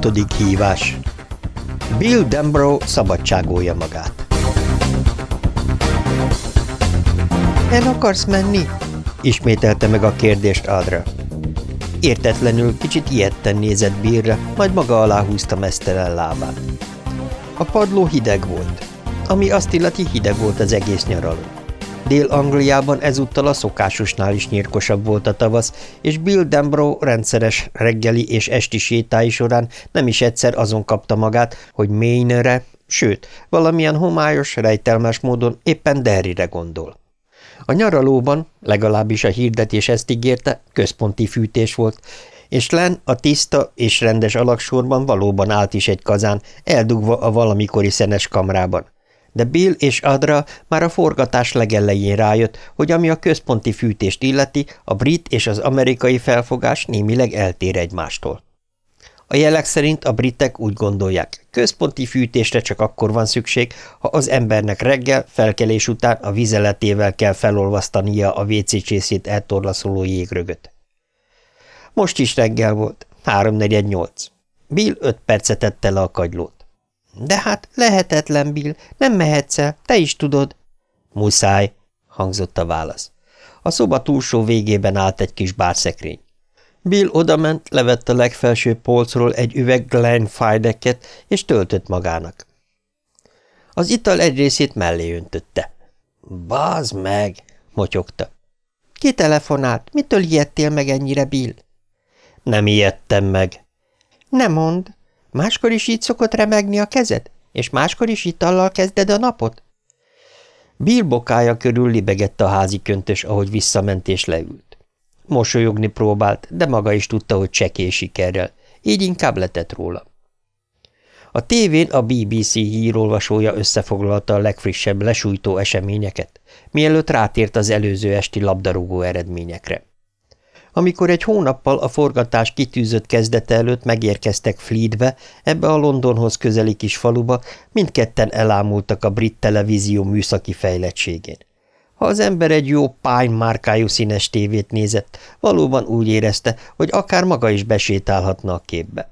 Hatodik hívás Bill Dembro szabadságolja magát El akarsz menni? Ismételte meg a kérdést Adra. Értetlenül, kicsit ilyetten nézett Billre, majd maga alá húzta mesztelen lábát. A padló hideg volt, ami azt illeti hideg volt az egész nyaraló. Dél-Angliában ezúttal a szokásosnál is nyírkosabb volt a tavasz, és Bill Dembro rendszeres reggeli és esti sétái során nem is egyszer azon kapta magát, hogy Maine-re, sőt, valamilyen homályos, rejtelmes módon éppen Derryre gondol. A nyaralóban, legalábbis a hirdetés ezt ígérte, központi fűtés volt, és len a tiszta és rendes alaksorban valóban állt is egy kazán, eldugva a valamikori szenes kamrában de Bill és Adra már a forgatás legelején rájött, hogy ami a központi fűtést illeti, a brit és az amerikai felfogás némileg eltér egymástól. A jelek szerint a britek úgy gondolják, központi fűtésre csak akkor van szükség, ha az embernek reggel, felkelés után a vizeletével kell felolvasztania a WC csészét eltorlaszoló jégrögöt. Most is reggel volt, háromnegyed nyolc. Bill öt percet tette le a kagylót. De hát lehetetlen, Bill, nem mehetsz el, te is tudod. Muszáj, hangzott a válasz. A szoba túlsó végében állt egy kis bárszekrény. Bill odament, levett a legfelső polcról egy üveg Glenfideket, és töltött magának. Az ital egy részét mellé öntötte. – Bázd meg! – motyogta. – Ki telefonált? Mitől ijedtél meg ennyire, Bill? – Nem ijedtem meg. – Nem mond. Máskor is így szokott remegni a kezed? És máskor is itallal kezded a napot? Bill bokája körül libegett a házi köntös, ahogy visszament és leült. Mosolyogni próbált, de maga is tudta, hogy csekély sikerrel, így inkább letett róla. A tévén a BBC hírolvasója összefoglalta a legfrissebb lesújtó eseményeket, mielőtt rátért az előző esti labdarúgó eredményekre. Amikor egy hónappal a forgatás kitűzött kezdete előtt megérkeztek Fleetbe, ebbe a Londonhoz közeli kis faluba, mindketten elámultak a brit televízió műszaki fejlettségén. Ha az ember egy jó Pine márkájú színes tévét nézett, valóban úgy érezte, hogy akár maga is besétálhatna a képbe.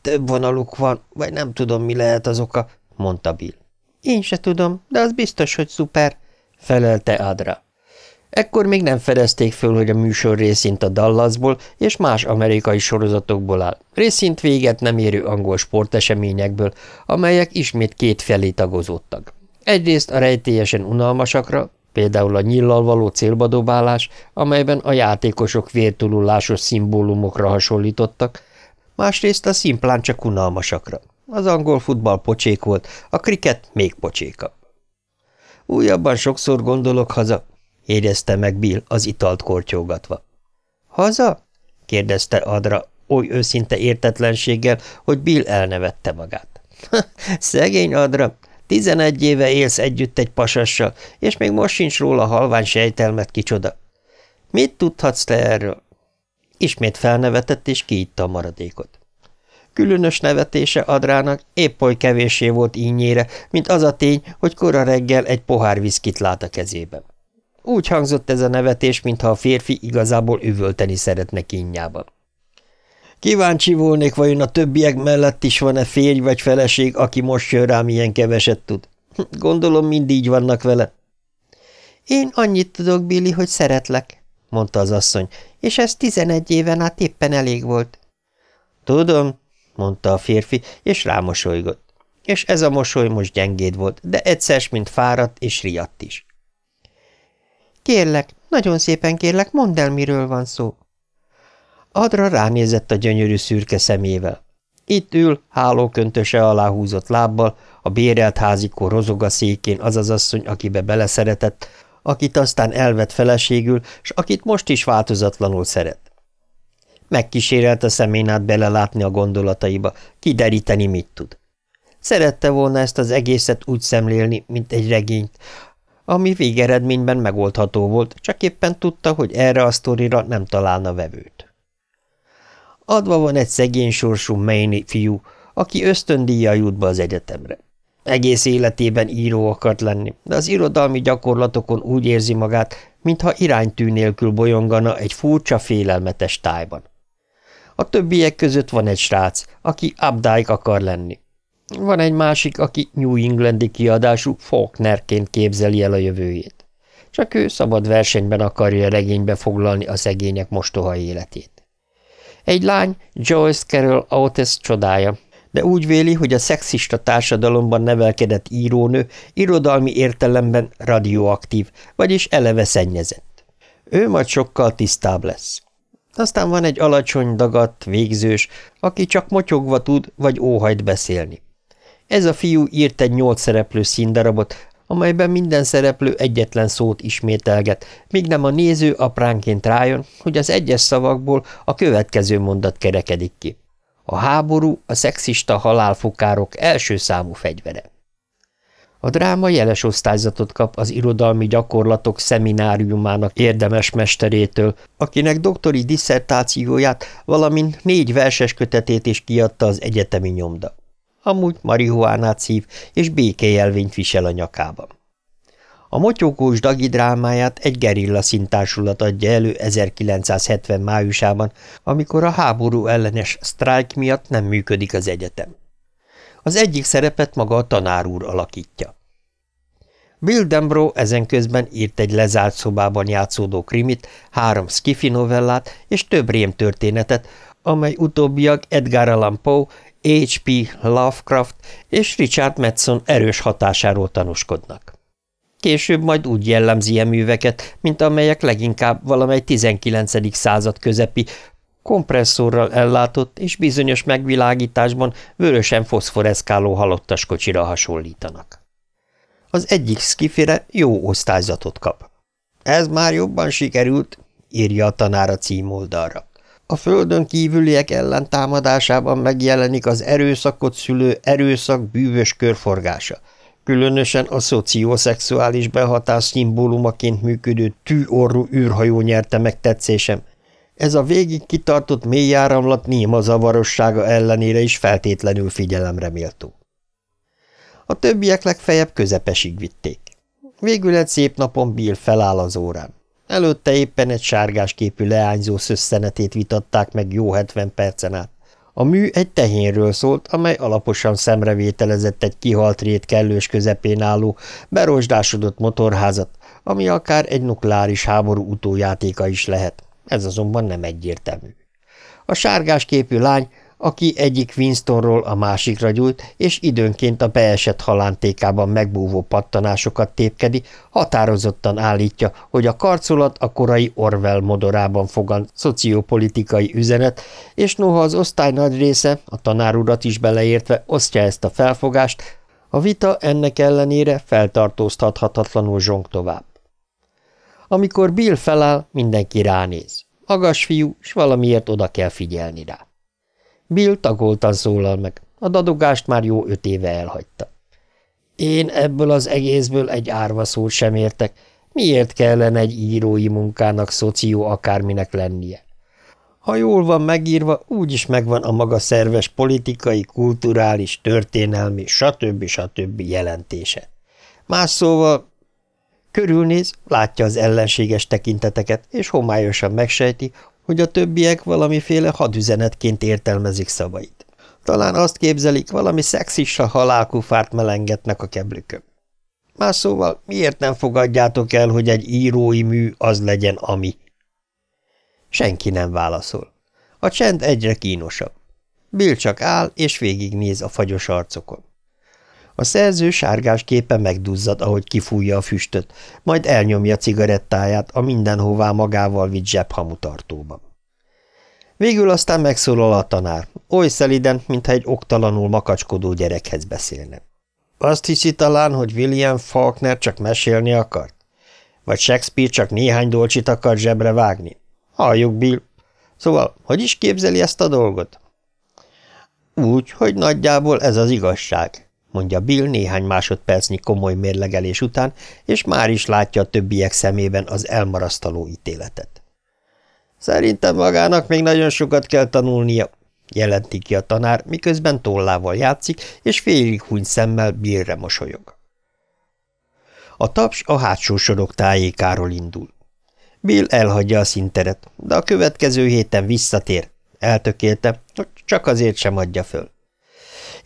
Több vonaluk van, vagy nem tudom, mi lehet az oka, mondta Bill. Én se tudom, de az biztos, hogy szuper, felelte Adra. Ekkor még nem fedezték föl, hogy a műsor részint a Dallasból és más amerikai sorozatokból áll, részint véget nem érő angol sporteseményekből, amelyek ismét két felé tagozódtak. Egyrészt a rejtélyesen unalmasakra, például a nyillal való célbadobálás, amelyben a játékosok vértululásos szimbólumokra hasonlítottak, másrészt a szimplán csak unalmasakra. Az angol futball pocsék volt, a kriket még pocsékabb. Újabban sokszor gondolok haza, érezte meg Bill az italt kortyolgatva. – Haza? – kérdezte Adra oly őszinte értetlenséggel, hogy Bill elnevette magát. – Szegény Adra, tizenegy éve élsz együtt egy pasassal, és még most sincs róla halvány sejtelmet kicsoda. Mit tudhatsz te erről? Ismét felnevetett, és kiitta a maradékot. Különös nevetése Adrának épp oly kevésé volt ínyére, mint az a tény, hogy kora reggel egy pohár viszkit lát a kezében. Úgy hangzott ez a nevetés, mintha a férfi igazából üvölteni szeretne kínjában. Kíváncsi volnék, vajon a többiek mellett is van-e férj vagy feleség, aki most jön rám ilyen keveset tud. Gondolom, mind így vannak vele. Én annyit tudok, Billy, hogy szeretlek, mondta az asszony, és ez tizenegy éven át éppen elég volt. Tudom, mondta a férfi, és rámosolygott. És ez a mosoly most gyengéd volt, de egyszer, mint fáradt és riadt is. Kérlek, nagyon szépen kérlek, mondd el, miről van szó. Adra ránézett a gyönyörű szürke szemével. Itt ül, hálóköntöse alá húzott lábbal, a bérelt házikó rozog a székén az az asszony, akibe beleszeretett, akit aztán elvett feleségül, s akit most is változatlanul szeret. Megkísérelt a szemén át belelátni a gondolataiba, kideríteni, mit tud. Szerette volna ezt az egészet úgy szemlélni, mint egy regényt, ami végeredményben megoldható volt, csak éppen tudta, hogy erre a sztorira nem találna vevőt. Adva van egy szegény sorsú Maine fiú, aki ösztöndíjjal jut be az egyetemre. Egész életében író akart lenni, de az irodalmi gyakorlatokon úgy érzi magát, mintha iránytű nélkül bolyongana egy furcsa, félelmetes tájban. A többiek között van egy srác, aki Updike akar lenni. Van egy másik, aki New Englandi kiadású Faulknerként képzeli el a jövőjét. Csak ő szabad versenyben akarja regénybe foglalni a szegények mostoha életét. Egy lány Joyce Carol Otis csodája, de úgy véli, hogy a szexista társadalomban nevelkedett írónő irodalmi értelemben radioaktív, vagyis eleve szennyezett. Ő majd sokkal tisztább lesz. Aztán van egy alacsony, dagadt, végzős, aki csak motyogva tud, vagy óhajt beszélni. Ez a fiú írt egy nyolc szereplő színdarabot, amelyben minden szereplő egyetlen szót ismételget, míg nem a néző apránként rájön, hogy az egyes szavakból a következő mondat kerekedik ki. A háború a szexista halálfokárok első számú fegyvere. A dráma jeles osztályzatot kap az irodalmi gyakorlatok szemináriumának érdemes mesterétől, akinek doktori disszertációját, valamint négy verses kötetét is kiadta az egyetemi nyomda. Amúgy marihuánát szív és békéjelvényt visel a nyakában. A motyókós dagi drámáját egy gerilla szintársulat adja elő 1970 májusában, amikor a háború ellenes sztrájk miatt nem működik az egyetem. Az egyik szerepet maga a tanár úr alakítja. Bill Dembro ezen közben írt egy lezárt szobában játszódó krimit, három skifi novellát és több rémtörténetet, amely utóbbiak Edgar Allan Poe, H.P. Lovecraft és Richard Madson erős hatásáról tanúskodnak. Később majd úgy jellemzi ilyen műveket, mint amelyek leginkább valamely 19. század közepi, kompresszorral ellátott és bizonyos megvilágításban vörösen foszforeszkáló halottas kocsira hasonlítanak. Az egyik skifire jó osztályzatot kap. Ez már jobban sikerült, írja a tanára címoldalra. A földön kívüliek ellen támadásában megjelenik az erőszakot szülő erőszak bűvös körforgása, különösen a szocioszexuális behatás szimbólumaként működő tűorrú űrhajó nyerte meg tetszésem. Ez a végig kitartott mély áramlat néma zavarossága ellenére is feltétlenül figyelemre méltó. A többiek legfeljebb közepesig vitték. Végül egy szép napon Bill feláll az órán. Előtte éppen egy sárgás képű leányzó szösszenetét vitatták meg jó hetven percen át. A mű egy tehénről szólt, amely alaposan szemrevételezett egy kihalt rét kellős közepén álló, berosdásodott motorházat, ami akár egy nukleáris háború utójátéka is lehet. Ez azonban nem egyértelmű. A sárgás képű lány aki egyik Winstonról a másikra gyújt, és időnként a beesett halántékában megbúvó pattanásokat tépkedi, határozottan állítja, hogy a karcolat a korai Orwell modorában fogant szociopolitikai üzenet, és noha az osztály nagy része, a tanárurat is beleértve osztja ezt a felfogást, a vita ennek ellenére feltartóztathatatlanul zsong tovább. Amikor Bill feláll, mindenki ránéz. Magas fiú, s valamiért oda kell figyelni rá. Bill tagoltan szólal meg. A dadogást már jó öt éve elhagyta. Én ebből az egészből egy árva szót sem értek. Miért kellene egy írói munkának szoció akárminek lennie? Ha jól van megírva, úgyis megvan a maga szerves politikai, kulturális, történelmi, stb. stb. jelentése. Más szóval körülnéz, látja az ellenséges tekinteteket, és homályosan megsejti, hogy a többiek valamiféle hadüzenetként értelmezik szavait. Talán azt képzelik, valami szexista halálkufárt melengetnek a keblükön. Más szóval, miért nem fogadjátok el, hogy egy írói mű az legyen, ami? Senki nem válaszol. A csend egyre kínosabb. Bill csak áll, és végignéz a fagyos arcokon. A szerző sárgás képe megduzzad, ahogy kifújja a füstöt, majd elnyomja cigarettáját a mindenhová magával vitt zsebhamutartóban. Végül aztán megszólal a tanár, oly szeliden, mintha egy oktalanul makacskodó gyerekhez beszélne. Azt hiszi talán, hogy William Faulkner csak mesélni akart? Vagy Shakespeare csak néhány dolcsit akar zsebre vágni? Halljuk, Bill. Szóval, hogy is képzeli ezt a dolgot? Úgy, hogy nagyjából ez az igazság, mondja Bill néhány másodpercnyi komoly mérlegelés után, és már is látja a többiek szemében az elmarasztaló ítéletet. Szerintem magának még nagyon sokat kell tanulnia, jelenti ki a tanár, miközben tollával játszik, és félig huny szemmel Billre mosolyog. A taps a hátsó sorok tájékáról indul. Bill elhagyja a szinteret, de a következő héten visszatér, Eltökélte, hogy csak azért sem adja föl.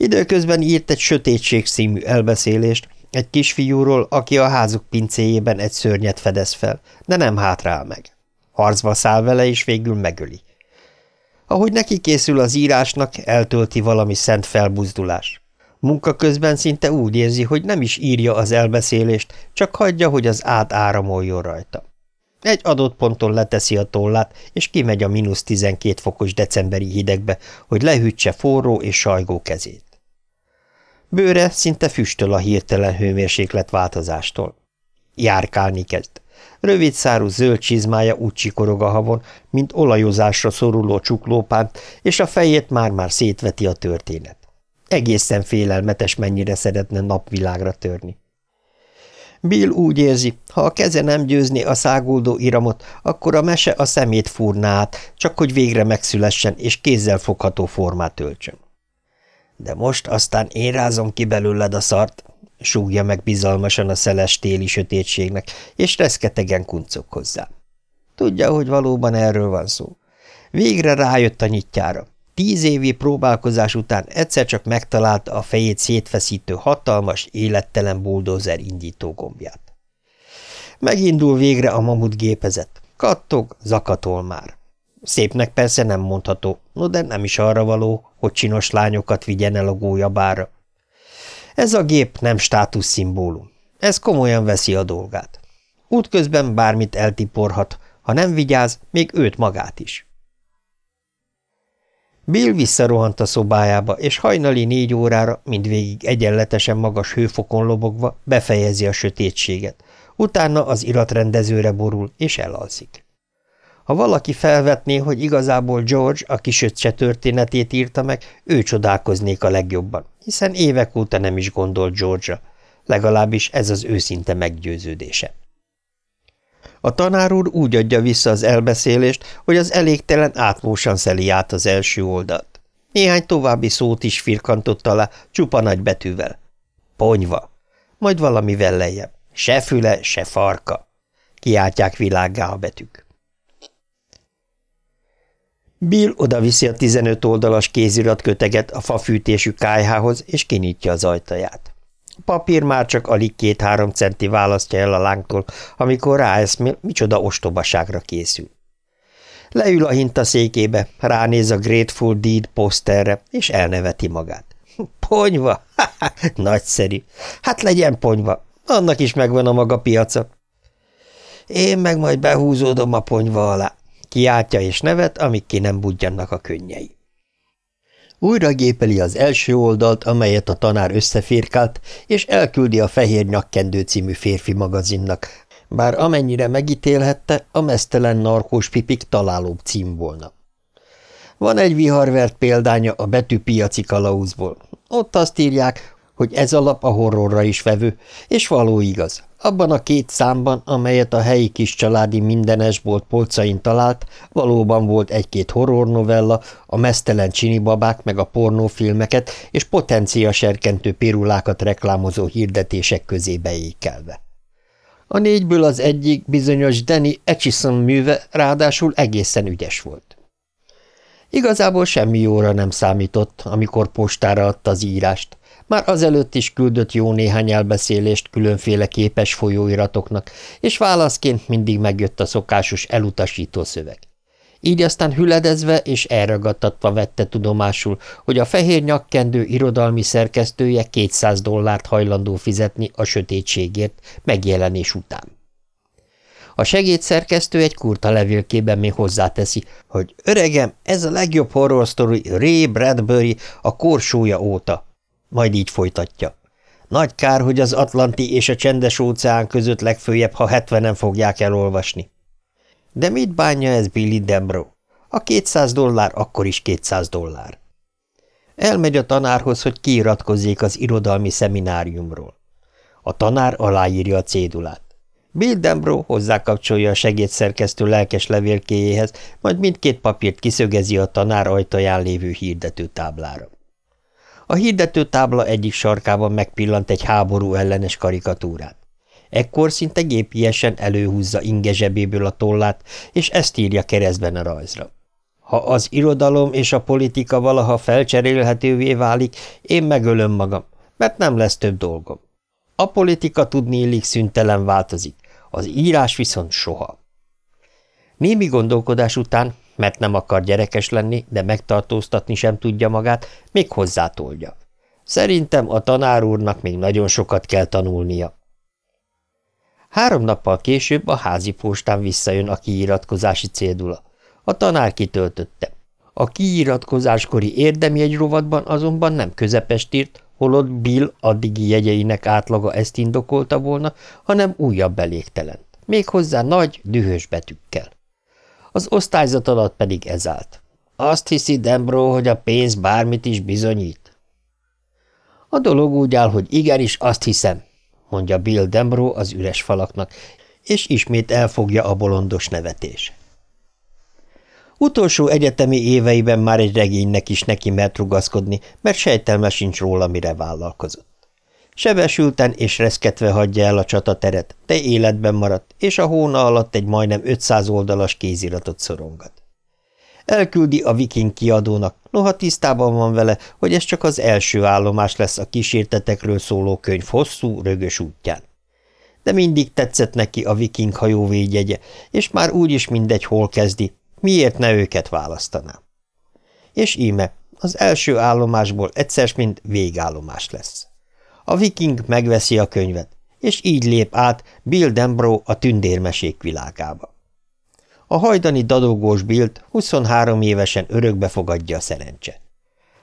Időközben írt egy Sötétség című elbeszélést, egy kisfiúról, aki a házuk pincéjében egy szörnyet fedez fel, de nem hátrál meg. Harcba száll vele, és végül megöli. Ahogy neki készül az írásnak, eltölti valami szent felbuzdulás. Munka közben szinte úgy érzi, hogy nem is írja az elbeszélést, csak hagyja, hogy az át áramoljon rajta. Egy adott ponton leteszi a tollát, és kimegy a mínusz 12 fokos decemberi hidegbe, hogy lehűtse forró és sajgó kezét. Bőre szinte füstöl a hirtelen hőmérséklet változástól. Járkálni kezd. Rövid szárú zöld csizmája úgy csikorog a havon, mint olajozásra szoruló csuklópánt, és a fejét már-már szétveti a történet. Egészen félelmetes, mennyire szeretne napvilágra törni. Bill úgy érzi, ha a keze nem győzni a száguldó iramot, akkor a mese a szemét fúrná át, csak hogy végre megszülessen és kézzel fogható formát öltsön. De most aztán én rázom ki belőled a szart, súgja meg bizalmasan a szeles téli sötétségnek, és reszketegen kuncog hozzá. Tudja, hogy valóban erről van szó. Végre rájött a nyitjára. Tíz évi próbálkozás után egyszer csak megtalálta a fejét szétfeszítő hatalmas, élettelen buldózer indító gombját. Megindul végre a mamut gépezet. Kattog, zakatol már. Szépnek persze nem mondható, no de nem is arra való, hogy csinos lányokat vigyen el a gólyabára. Ez a gép nem státuszszimbólum. Ez komolyan veszi a dolgát. Útközben bármit eltiporhat, ha nem vigyáz, még őt magát is. Bill visszarohant a szobájába, és hajnali négy órára, mindvégig egyenletesen magas hőfokon lobogva befejezi a sötétséget, utána az iratrendezőre borul, és elalszik. Ha valaki felvetné, hogy igazából George a kisöccse történetét írta meg, ő csodálkoznék a legjobban, hiszen évek óta nem is gondolt George-ra, legalábbis ez az őszinte meggyőződése. A tanár úr úgy adja vissza az elbeszélést, hogy az elégtelen átmósan szeli át az első oldalt. Néhány további szót is firkantott alá, csupa nagy betűvel. Ponyva. Majd valami lejjebb. Se füle, se farka. Kiáltják világgá a betűk. Bill odaviszi a 15 oldalas kézirat köteget a fafűtésű kájhához, és kinyitja az ajtaját. A papír már csak alig két-három centi választja el a lángtól, amikor ráeszmél, micsoda ostobaságra készül. Leül a hinta székébe, ránéz a Grateful Deed poszterre, és elneveti magát. Ponyva? Nagyszerű. Hát legyen ponyva. Annak is megvan a maga piaca. Én meg majd behúzódom a ponyva alá. Kiáltja és nevet, amíg ki nem budjannak a könnyei. Újra gépeli az első oldalt, amelyet a tanár összeférkált, és elküldi a Fehér Nyakkendő című férfi magazinnak, bár amennyire megítélhette, a mesztelen narkós pipik találóbb cím volna. Van egy viharvert példánya a betűpiaci kalauzból. Ott azt írják, hogy ez alap a horrorra is vevő, és való igaz. Abban a két számban, amelyet a helyi kis családi mindenesbolt polcain talált, valóban volt egy-két horrornovella, a mesztelen csinibabák meg a pornófilmeket és potencia serkentő pirulákat reklámozó hirdetések közé beékelve. A négyből az egyik bizonyos Danny Etchison műve ráadásul egészen ügyes volt. Igazából semmi jóra nem számított, amikor postára adta az írást. Már azelőtt is küldött jó néhány elbeszélést különféle képes folyóiratoknak, és válaszként mindig megjött a szokásos elutasító szöveg. Így aztán hüledezve és elragadtatva vette tudomásul, hogy a fehér nyakkendő irodalmi szerkesztője 200 dollárt hajlandó fizetni a sötétségért megjelenés után. A segédszerkesztő egy kurta levélkében még hozzáteszi, hogy öregem, ez a legjobb horror story Ray Bradbury a korsója óta, majd így folytatja. Nagy kár, hogy az Atlanti és a csendes óceán között legfőjebb, ha hetvenen fogják elolvasni. De mit bánja ez Billy Dembro? A 200 dollár akkor is 200 dollár. Elmegy a tanárhoz, hogy kiiratkozzék az irodalmi szemináriumról. A tanár aláírja a cédulát. Bill Dembro hozzákapcsolja a segédszerkesztő lelkes levélkéjéhez, majd mindkét papírt kiszögezi a tanár ajtaján lévő hirdető táblára. A hirdető tábla egyik sarkában megpillant egy háború ellenes karikatúrát. Ekkor szinte gépiesen előhúzza inge zsebéből a tollát, és ezt írja keresztben a rajzra. Ha az irodalom és a politika valaha felcserélhetővé válik, én megölöm magam, mert nem lesz több dolgom. A politika tudni illik szüntelen változik, az írás viszont soha. Némi gondolkodás után, mert nem akar gyerekes lenni, de megtartóztatni sem tudja magát, még hozzátolja. Szerintem a tanár úrnak még nagyon sokat kell tanulnia. Három nappal később a házi postán visszajön a kiiratkozási cédula. A tanár kitöltötte. A kiiratkozáskori érdemi egy rovatban azonban nem közepest írt, holott Bill addigi jegyeinek átlaga ezt indokolta volna, hanem újabb elégtelent. Méghozzá nagy, dühös betűkkel. Az osztályzat alatt pedig ez állt. Azt hiszi Dembro, hogy a pénz bármit is bizonyít. A dolog úgy áll, hogy igenis azt hiszem, mondja Bill Dembro az üres falaknak, és ismét elfogja a bolondos nevetés. Utolsó egyetemi éveiben már egy regénynek is neki mert rugaszkodni, mert sejtelme sincs róla, mire vállalkozott. Sebesülten és reszketve hagyja el a csatateret, de életben maradt, és a hóna alatt egy majdnem 500 oldalas kéziratot szorongat. Elküldi a viking kiadónak, noha tisztában van vele, hogy ez csak az első állomás lesz a kísértetekről szóló könyv hosszú, rögös útján. De mindig tetszett neki a viking hajó védjegye, és már úgyis mindegy, hol kezdi, miért ne őket választaná. És íme, az első állomásból egyszer mint végállomás lesz. A viking megveszi a könyvet, és így lép át Bill Dembro a tündérmesék világába. A hajdani dadogós Billt 23 évesen örökbe fogadja a szerencse.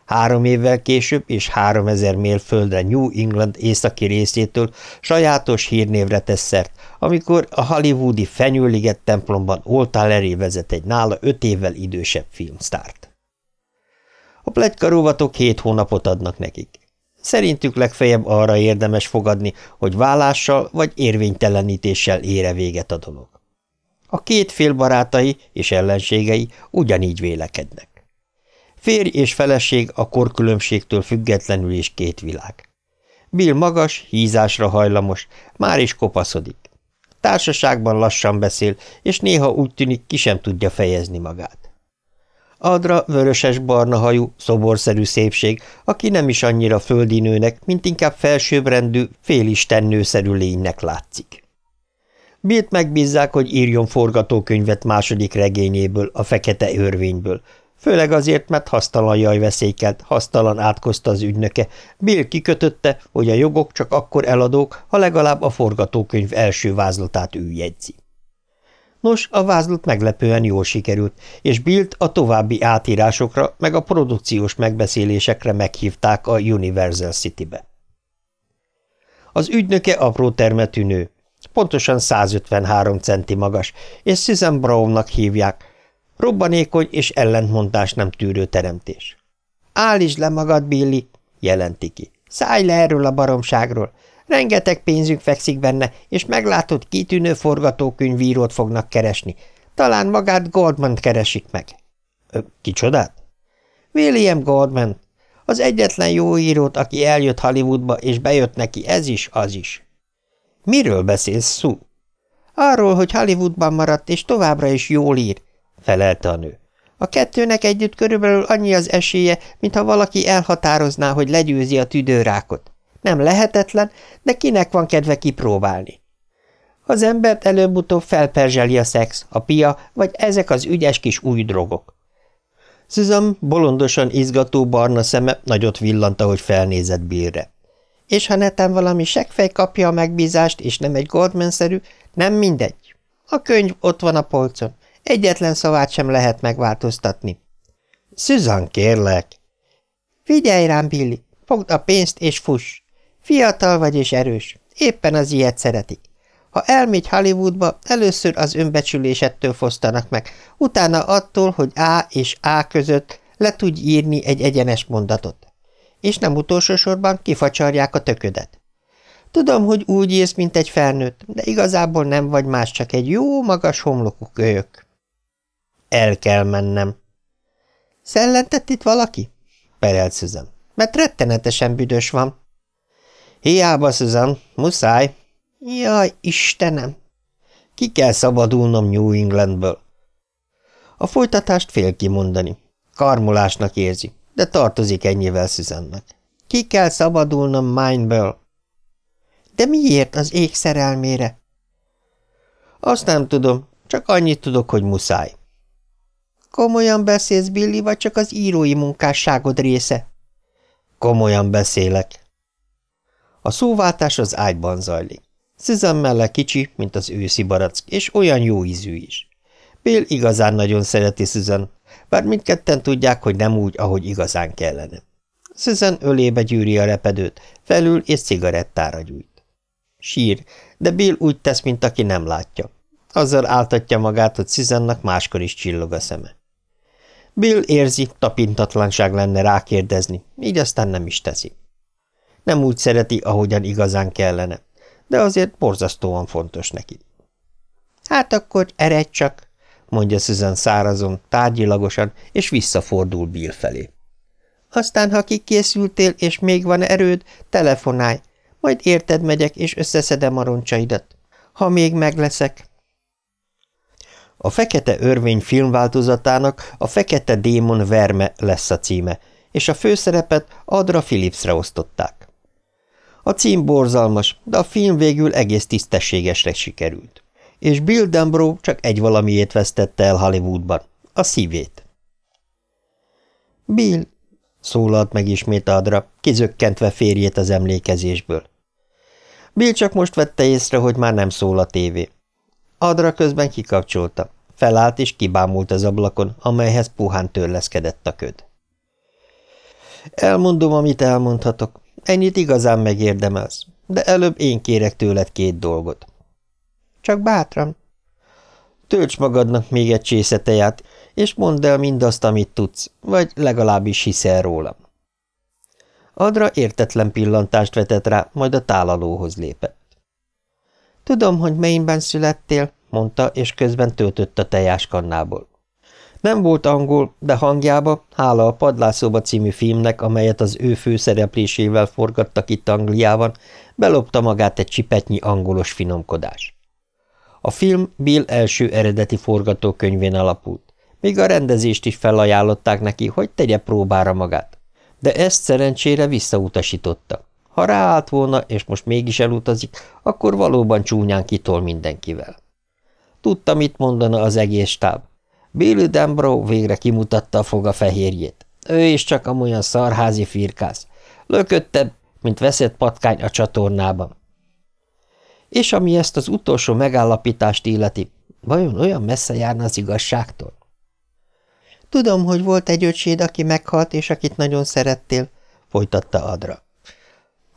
Három évvel később és három ezer mérföldre New England északi részétől sajátos hírnévre tesz szert, amikor a hollywoodi Fenyőliget templomban oltál vezet egy nála öt évvel idősebb filmstárt. A plegykaróvatok hét hónapot adnak nekik. Szerintük legfeljebb arra érdemes fogadni, hogy vállással vagy érvénytelenítéssel ére véget a dolog. A két fél barátai és ellenségei ugyanígy vélekednek. Férj és feleség a korkülönbségtől függetlenül is két világ. Bill magas, hízásra hajlamos, már is kopaszodik. Társaságban lassan beszél, és néha úgy tűnik, ki sem tudja fejezni magát. Adra vöröses-barna hajú, szoborszerű szépség, aki nem is annyira földi nőnek, mint inkább felsőbbrendű, félistennőszerű lénynek látszik. Bilt megbízzák, hogy írjon forgatókönyvet második regényéből, a fekete örvényből, főleg azért, mert hasztalan jaj veszélykelt, hasztalan átkozta az ügynöke. Bill kikötötte, hogy a jogok csak akkor eladók, ha legalább a forgatókönyv első vázlatát ő jegyzi. Nos, a vázlat meglepően jól sikerült, és Bilt a további átírásokra meg a produkciós megbeszélésekre meghívták a Universal City-be. Az ügynöke apró termetű nő, pontosan 153 centi magas, és Susan Brownnak hívják, robbanékony és ellentmondás nem tűrő teremtés. – Állítsd le magad, Billy! – jelenti ki. – Szállj le erről a baromságról! Rengeteg pénzünk fekszik benne, és meglátod, kitűnő forgatókönyvírót fognak keresni. Talán magát goldman keresik meg. Ö, kicsodát? William Goldman. Az egyetlen jó írót, aki eljött Hollywoodba, és bejött neki ez is, az is. Miről beszélsz, Sue? Arról, hogy Hollywoodban maradt, és továbbra is jól ír, felelte a nő. A kettőnek együtt körülbelül annyi az esélye, mintha valaki elhatározná, hogy legyőzi a tüdőrákot. Nem lehetetlen, de kinek van kedve kipróbálni? Az embert előbb-utóbb felperzseli a szex, a pia, vagy ezek az ügyes kis új drogok. Susan bolondosan izgató barna szeme nagyot villant, ahogy felnézett Billre. És ha netán valami seggfej kapja a megbízást, és nem egy Goldman-szerű, nem mindegy. A könyv ott van a polcon. Egyetlen szavát sem lehet megváltoztatni. Susan, kérlek! Figyelj rám, Billy! Fogd a pénzt és fuss! Fiatal vagy és erős. Éppen az ilyet szeretik. Ha elmégy Hollywoodba, először az önbecsülésettől fosztanak meg, utána attól, hogy A és A között le tudj írni egy egyenes mondatot. És nem utolsó sorban kifacsarják a töködet. Tudom, hogy úgy írsz, mint egy felnőtt, de igazából nem vagy más, csak egy jó, magas homlokú kölyök. El kell mennem. Szellentett itt valaki? Perelt Susan. Mert rettenetesen büdös van. Hiába, Susan, muszáj. Jaj, Istenem! Ki kell szabadulnom New Englandből. A folytatást fél kimondani. Karmolásnak érzi, de tartozik ennyivel Szüzannak. Ki kell szabadulnom Mindből. De miért az ég szerelmére? Azt nem tudom, csak annyit tudok, hogy muszáj. Komolyan beszélsz, Billy, vagy csak az írói munkásságod része? Komolyan beszélek. A szóváltás az ágyban zajlik. Susan melle kicsi, mint az őszi barack, és olyan jó ízű is. Bill igazán nagyon szereti Susan, bár mindketten tudják, hogy nem úgy, ahogy igazán kellene. Susan ölébe gyűri a repedőt, felül és cigarettára gyújt. Sír, de Bill úgy tesz, mint aki nem látja. Azzal áltatja magát, hogy Susannak máskor is csillog a szeme. Bill érzi, tapintatlanság lenne rákérdezni, így aztán nem is teszi. Nem úgy szereti, ahogyan igazán kellene, de azért borzasztóan fontos neki. Hát akkor eredj csak, mondja Susan szárazon, tárgyilagosan, és visszafordul Bill felé. Aztán, ha kikészültél, és még van erőd, telefonálj, majd érted megyek, és összeszedem a roncsaidat. Ha még megleszek. A Fekete Örvény filmváltozatának a Fekete Démon Verme lesz a címe, és a főszerepet Adra Philipsre osztották. A cím borzalmas, de a film végül egész tisztességesre sikerült. És Bill Denbrough csak egy valamiét vesztette el Hollywoodban, a szívét. Bill, szólalt meg ismét Adra, kizökkentve férjét az emlékezésből. Bill csak most vette észre, hogy már nem szól a tévé. Adra közben kikapcsolta. Felállt és kibámult az ablakon, amelyhez puhán törleszkedett a köd. Elmondom, amit elmondhatok. Ennyit igazán megérdemelsz, de előbb én kérek tőled két dolgot. Csak bátran. Tölts magadnak még egy csészeteját, és mondd el mindazt, amit tudsz, vagy legalábbis hiszel rólam. Adra értetlen pillantást vetett rá, majd a tálalóhoz lépett. Tudom, hogy Mainben születtél, mondta, és közben töltött a tejáskannából. Nem volt angol, de hangjába, hála a Padlászóba című filmnek, amelyet az ő főszereplésével forgattak itt Angliában, belopta magát egy csipetnyi angolos finomkodás. A film Bill első eredeti forgatókönyvén alapult, még a rendezést is felajánlották neki, hogy tegye próbára magát. De ezt szerencsére visszautasította. Ha ráállt volna, és most mégis elutazik, akkor valóban csúnyán kitol mindenkivel. Tudta, mit mondana az egész stáb. Billy Dembro végre kimutatta a foga fehérjét. Ő is csak amolyan szarházi firkász. Lököttebb, mint veszett patkány a csatornában. És ami ezt az utolsó megállapítást illeti, vajon olyan messze járna az igazságtól? Tudom, hogy volt egy öcséd, aki meghalt, és akit nagyon szerettél, folytatta Adra.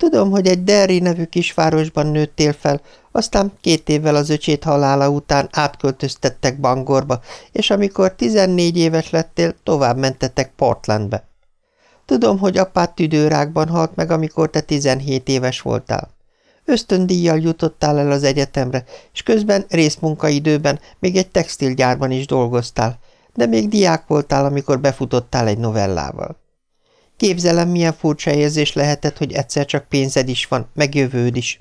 Tudom, hogy egy Derry nevű kisvárosban nőttél fel, aztán két évvel az öcsét halála után átköltöztettek Bangorba, és amikor tizennégy éves lettél, tovább mentettek Portlandbe. Tudom, hogy apád tüdőrákban halt meg, amikor te tizenhét éves voltál. Ösztöndíjjal jutottál el az egyetemre, és közben részmunkaidőben még egy textilgyárban is dolgoztál, de még diák voltál, amikor befutottál egy novellával. Képzelem, milyen furcsa érzés lehetett, hogy egyszer csak pénzed is van, meg jövőd is.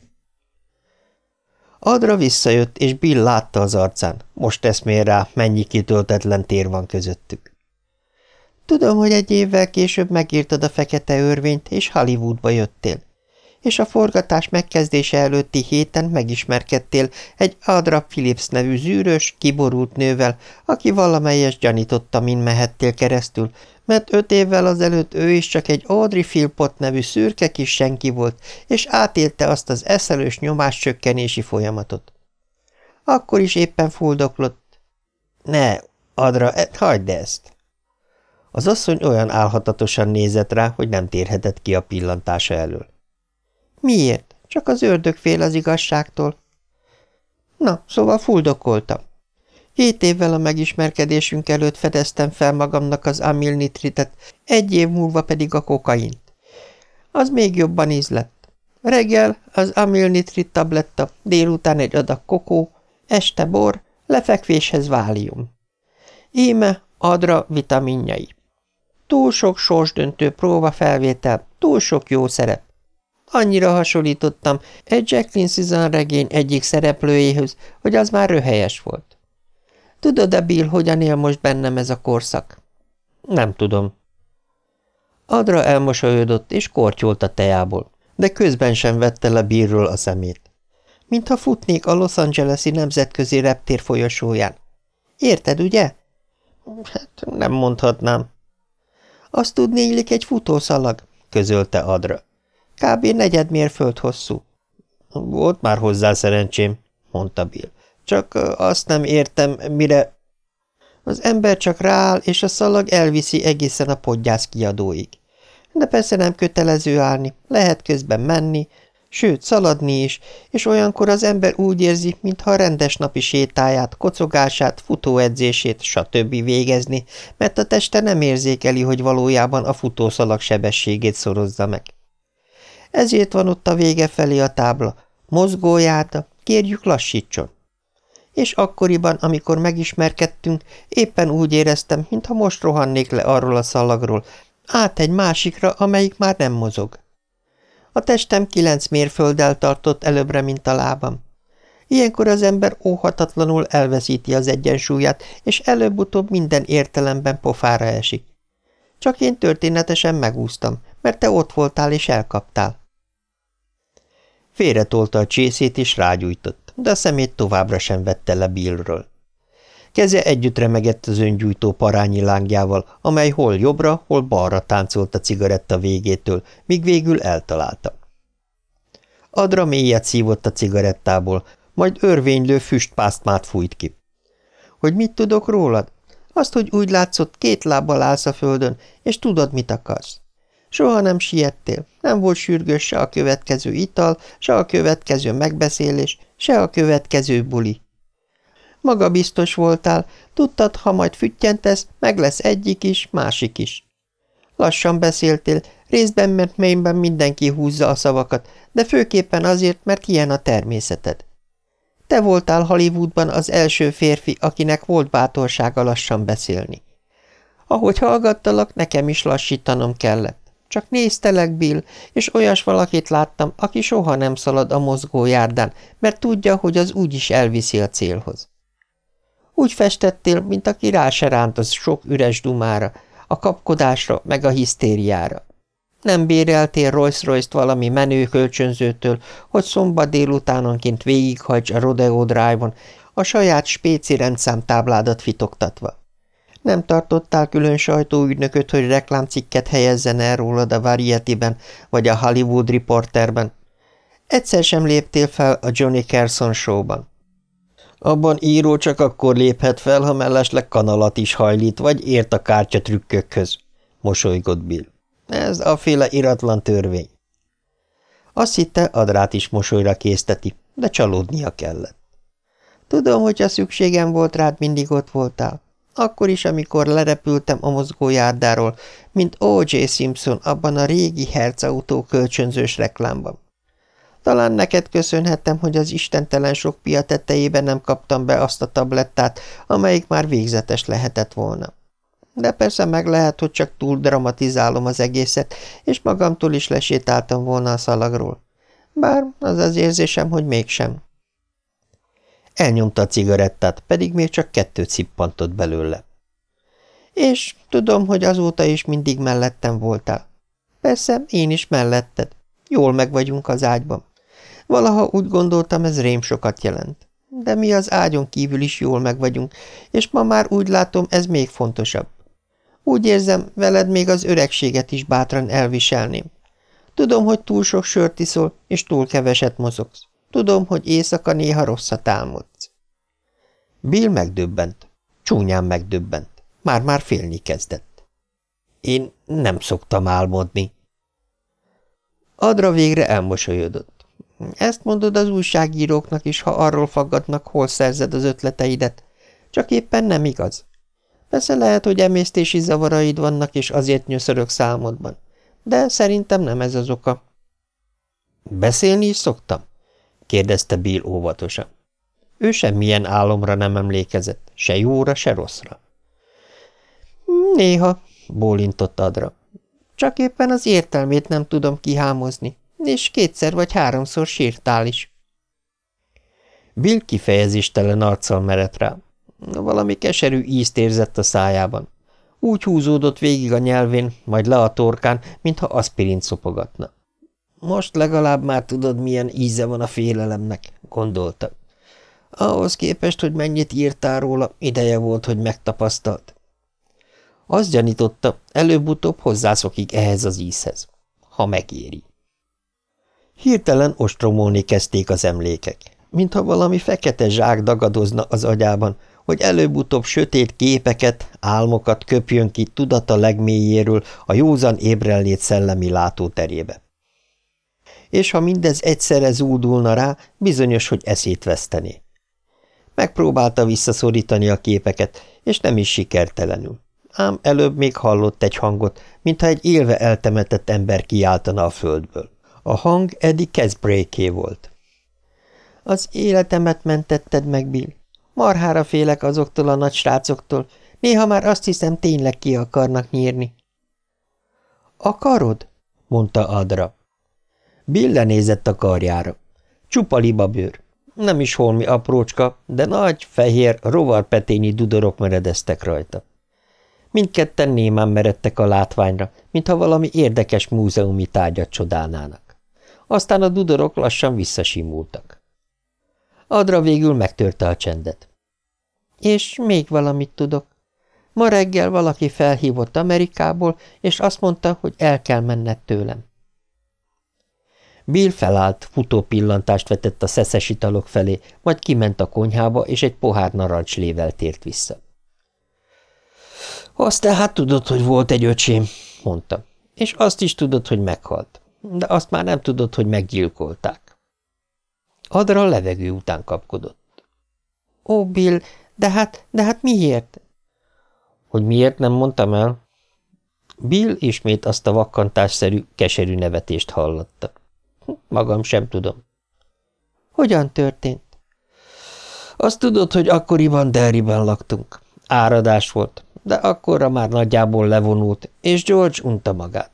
Adra visszajött, és Bill látta az arcán. Most eszmél rá, mennyi kitöltetlen tér van közöttük. Tudom, hogy egy évvel később megírtad a fekete örvényt, és Hollywoodba jöttél és a forgatás megkezdése előtti héten megismerkedtél egy Adra Phillips nevű zűrös, kiborult nővel, aki valamelyes gyanította, min mehettél keresztül, mert öt évvel azelőtt ő is csak egy Audrey Philpott nevű szürke kis senki volt, és átélte azt az eszelős nyomáscsökkenési folyamatot. Akkor is éppen fuldoklott. Ne, Adra, e, hagyd ezt! Az asszony olyan álhatatosan nézett rá, hogy nem térhetett ki a pillantása elől. Miért? Csak az ördög fél az igazságtól. Na, szóval fuldokoltam. Két évvel a megismerkedésünk előtt fedeztem fel magamnak az amilnitritet, egy év múlva pedig a kokaint. Az még jobban ízlett. Reggel az amilnitrit tabletta, délután egy adag kokó, este bor, lefekvéshez válium. Íme adra vitaminjai. Túl sok sorsdöntő próba felvétel, túl sok jó szerep. Annyira hasonlítottam egy Jacqueline Susan regény egyik szereplőjéhöz, hogy az már röhelyes volt. Tudod-e, Bill, hogyan él most bennem ez a korszak? Nem tudom. Adra elmosolyodott, és kortyolt a tejából, de közben sem vette le Billről a szemét. Mintha futnék a Los Angeles-i nemzetközi reptér folyosóján. Érted, ugye? Hát nem mondhatnám. Azt tudni illik egy futószalag, közölte Adra. Kb. negyed mérföld hosszú. Volt már hozzá szerencsém, mondta Bill. Csak azt nem értem, mire... Az ember csak rááll, és a szalag elviszi egészen a podgyász kiadóig. De persze nem kötelező állni, lehet közben menni, sőt, szaladni is, és olyankor az ember úgy érzi, mintha a rendes napi sétáját, kocogását, futóedzését, stb. végezni, mert a teste nem érzékeli, hogy valójában a futószalag sebességét szorozza meg. Ezért van ott a vége felé a tábla. Mozgójárda, kérjük lassítson. És akkoriban, amikor megismerkedtünk, éppen úgy éreztem, mintha most rohannék le arról a szalagról, át egy másikra, amelyik már nem mozog. A testem kilenc mérfölddel tartott előbbre, mint a lábam. Ilyenkor az ember óhatatlanul elveszíti az egyensúlyát, és előbb-utóbb minden értelemben pofára esik. Csak én történetesen megúsztam, mert te ott voltál és elkaptál. Félretolta a csészét és rágyújtott, de a szemét továbbra sem vette le Billről. Keze együtt remegett az öngyújtó parányi lángjával, amely hol jobbra, hol balra táncolt a cigaretta végétől, míg végül eltalálta. Adra mélyet szívott a cigarettából, majd örvénylő füstpásztmát fújt ki. Hogy mit tudok rólad? Azt, hogy úgy látszott, két lábbal állsz a földön, és tudod, mit akarsz. Soha nem siettél, nem volt sürgős se a következő ital, se a következő megbeszélés, se a következő buli. Maga biztos voltál, tudtad, ha majd füttyentesz, meg lesz egyik is, másik is. Lassan beszéltél, részben, mert mélyben mindenki húzza a szavakat, de főképpen azért, mert ilyen a természeted. Te voltál Hollywoodban az első férfi, akinek volt bátorsága lassan beszélni. Ahogy hallgattalak, nekem is lassítanom kellett. Csak néztelek, Bill, és olyas valakit láttam, aki soha nem szalad a mozgójárdán, mert tudja, hogy az úgyis elviszi a célhoz. Úgy festettél, mint aki rá se ránt az sok üres dumára, a kapkodásra, meg a hisztériára. Nem béreltél Rolls-Royce-t valami menő kölcsönzőtől, hogy szombat délutánonként végighajts a Rodeo Drive-on, a saját spéci rendszámtábládat fitoktatva. Nem tartottál külön sajtóügynököt, hogy reklámcikket helyezzen el rólad a Variety-ben vagy a Hollywood Reporterben. Egyszer sem léptél fel a Johnny Carson showban. Abban író csak akkor léphet fel, ha mellesleg kanalat is hajlít, vagy ért a kártya trükkökhöz, mosolygott Bill. Ez a féle iratlan törvény. Azt hitte, Adrát is mosolyra készteti, de csalódnia kellett. Tudom, hogyha szükségem volt rád, mindig ott voltál. Akkor is, amikor lerepültem a mozgójárdáról, mint O.J. Simpson abban a régi hercautó kölcsönzős reklámban. Talán neked köszönhettem, hogy az istentelen sok pia tetejében nem kaptam be azt a tablettát, amelyik már végzetes lehetett volna. De persze meg lehet, hogy csak túl dramatizálom az egészet, és magamtól is lesétáltam volna a szalagról. Bár az az érzésem, hogy mégsem. Elnyomta a cigarettát, pedig még csak kettőt szippantott belőle. És tudom, hogy azóta is mindig mellettem voltál. Persze, én is melletted. Jól meg vagyunk az ágyban. Valaha úgy gondoltam, ez rém sokat jelent. De mi az ágyon kívül is jól meg vagyunk, és ma már úgy látom, ez még fontosabb. Úgy érzem, veled még az öregséget is bátran elviselném. Tudom, hogy túl sok sört iszol, és túl keveset mozogsz. Tudom, hogy éjszaka néha rosszat álmodsz. Bill megdöbbent. Csúnyán megdöbbent. Már-már félni kezdett. Én nem szoktam álmodni. Adra végre elmosolyodott. Ezt mondod az újságíróknak is, ha arról faggatnak, hol szerzed az ötleteidet. Csak éppen nem igaz. Persze lehet, hogy emésztési zavaraid vannak, és azért nyöszörök számodban. De szerintem nem ez az oka. Beszélni is szoktam? Kérdezte Bill óvatosan. Ő semmilyen álomra nem emlékezett, se jóra, se rosszra. Néha, bólintott Adra. Csak éppen az értelmét nem tudom kihámozni, és kétszer vagy háromszor sírtál is. Bill kifejezéstelen arccal merett rá. Valami keserű ízt érzett a szájában. Úgy húzódott végig a nyelvén, majd le a torkán, mintha aspirint szopogatna. Most legalább már tudod, milyen íze van a félelemnek, gondolta. Ahhoz képest, hogy mennyit írtál róla, ideje volt, hogy megtapasztalt. Azt gyanította, előbb-utóbb hozzászokik ehhez az ízhez, ha megéri. Hirtelen ostromolni kezdték az emlékek, mintha valami fekete zsák dagadozna az agyában, hogy előbb-utóbb sötét képeket, álmokat köpjön ki tudata legmélyéről a józan ébrellét szellemi látóterébe. És ha mindez egyszerre zúdulna rá, bizonyos, hogy eszét vesztené. Megpróbálta visszaszorítani a képeket, és nem is sikertelenül. Ám előbb még hallott egy hangot, mintha egy élve eltemetett ember kiáltana a földből. A hang Eddie Casbrayké volt. Az életemet mentetted meg, Bill. Marhára félek azoktól a nagy srácoktól. Néha már azt hiszem, tényleg ki akarnak nyírni. Akarod? mondta Adra. Bill lenézett a karjára. Csupa libabőr. Nem is holmi aprócska, de nagy, fehér, rovarpetényi dudorok meredeztek rajta. Mindketten némán meredtek a látványra, mintha valami érdekes múzeumi tárgyat csodálnának. Aztán a dudorok lassan visszasimultak. Adra végül megtörte a csendet. És még valamit tudok. Ma reggel valaki felhívott Amerikából, és azt mondta, hogy el kell menned tőlem. Bill felállt, futó pillantást vetett a szeszes italok felé, majd kiment a konyhába, és egy pohár narancslével tért vissza. Azt tehát tudod, hogy volt egy öcsém, mondta, és azt is tudod, hogy meghalt, de azt már nem tudod, hogy meggyilkolták. Adra a levegő után kapkodott. Ó, Bill, de hát, de hát miért? Hogy miért nem mondtam el? Bill ismét azt a vakkantásszerű, keserű nevetést hallatta. Magam sem tudom. Hogyan történt? Azt tudod, hogy akkoriban Derryben laktunk. Áradás volt, de akkorra már nagyjából levonult, és George unta magát.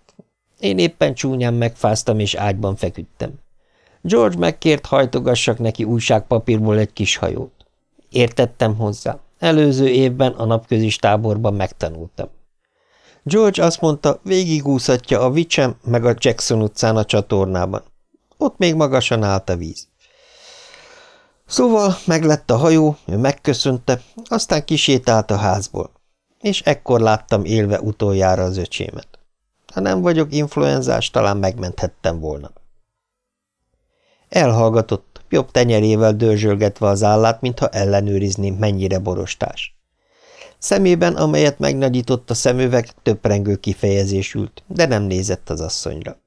Én éppen csúnyán megfáztam, és ágyban feküdtem. George megkért hajtogassak neki újságpapírból egy kis hajót. Értettem hozzá. Előző évben a napközis táborban megtanultam. George azt mondta, végigúszhatja a Vichem meg a Jackson utcán a csatornában. Ott még magasan állt a víz. Szóval meglett a hajó, ő megköszönte, aztán kisétált a házból, és ekkor láttam élve utoljára az öcsémet. Ha nem vagyok influenzás, talán megmenthettem volna. Elhallgatott, jobb tenyerével dörzsölgetve az állát, mintha ellenőrizném, mennyire borostás. Szemében, amelyet megnagyított a szemüveg, töprengő kifejezés ült, de nem nézett az asszonyra.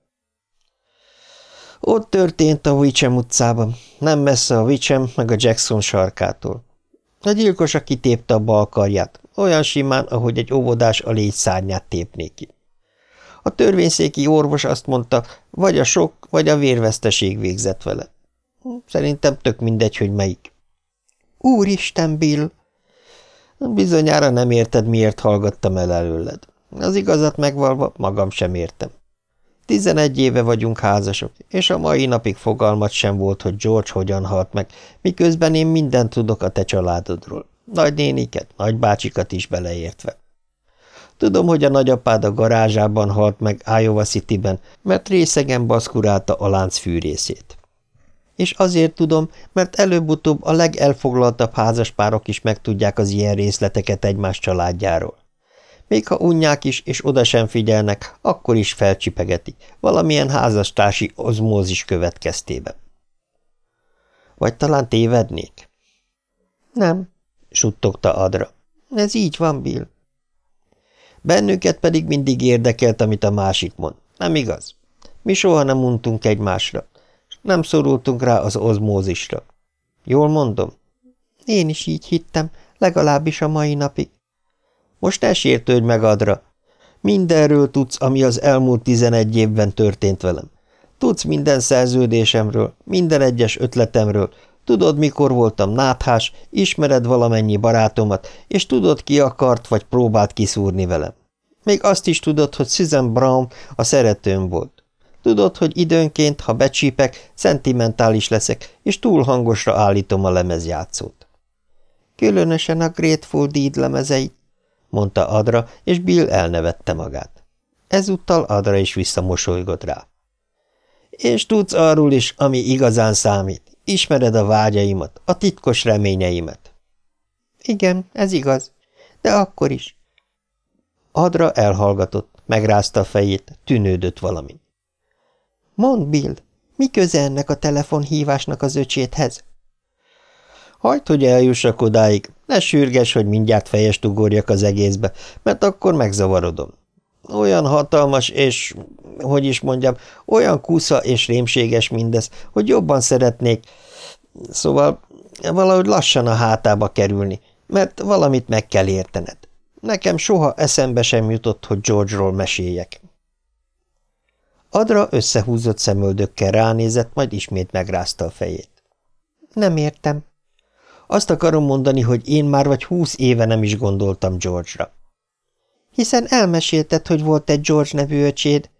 Ott történt a Wichem utcában, nem messze a Wichem meg a Jackson sarkától. A gyilkos, aki tépte a bal karját, olyan simán, ahogy egy óvodás a légy szárnyát tépné ki. A törvényszéki orvos azt mondta, vagy a sok, vagy a vérveszteség végzett vele. Szerintem tök mindegy, hogy melyik. Úristen, Bill! Bizonyára nem érted, miért hallgattam el előled. Az igazat megvalva magam sem értem. Tizenegy éve vagyunk házasok, és a mai napig fogalmat sem volt, hogy George hogyan halt meg, miközben én mindent tudok a te családodról. Nagynéniket, nagybácsikat is beleértve. Tudom, hogy a nagyapád a garázsában halt meg Iowa City-ben, mert részegen baszkurálta a lánc fűrészét. És azért tudom, mert előbb-utóbb a legelfoglaltabb házaspárok is megtudják az ilyen részleteket egymás családjáról. Még ha unják is, és oda sem figyelnek, akkor is felcsipegetik, valamilyen házastársi ozmózis következtében. Vagy talán tévednék? Nem, suttogta Adra. Ez így van, Bill. Bennünket pedig mindig érdekelt, amit a másik mond. Nem igaz? Mi soha nem untunk egymásra. Nem szorultunk rá az ozmózisra. Jól mondom? Én is így hittem, legalábbis a mai napig. Most ne sértődj meg, Adra. Mindenről tudsz, ami az elmúlt tizenegy évben történt velem. Tudsz minden szerződésemről, minden egyes ötletemről, tudod, mikor voltam náthás, ismered valamennyi barátomat, és tudod, ki akart vagy próbált kiszúrni velem. Még azt is tudod, hogy Susan Brown a szeretőm volt. Tudod, hogy időnként, ha becsípek, szentimentális leszek, és túl hangosra állítom a lemezjátszót. Különösen a Grateful Deed lemezeit, mondta Adra, és Bill elnevette magát. Ezúttal Adra is visszamosolygott rá. És tudsz arról is, ami igazán számít. Ismered a vágyaimat, a titkos reményeimet. Igen, ez igaz, de akkor is. Adra elhallgatott, megrázta a fejét, tűnődött valamin. Mondd, Bill, mi köze ennek a telefonhívásnak az öcséthez? Hagyd, hogy eljussak odáig, ne sürges, hogy mindjárt fejest ugorjak az egészbe, mert akkor megzavarodom. Olyan hatalmas és, hogy is mondjam, olyan kusza és rémséges mindez, hogy jobban szeretnék, szóval valahogy lassan a hátába kerülni, mert valamit meg kell értened. Nekem soha eszembe sem jutott, hogy George-ról meséljek. Adra összehúzott szemöldökkel ránézett, majd ismét megrázta a fejét. Nem értem. Azt akarom mondani, hogy én már vagy húsz éve nem is gondoltam George-ra. Hiszen elmesélted, hogy volt egy George nevű öcséd.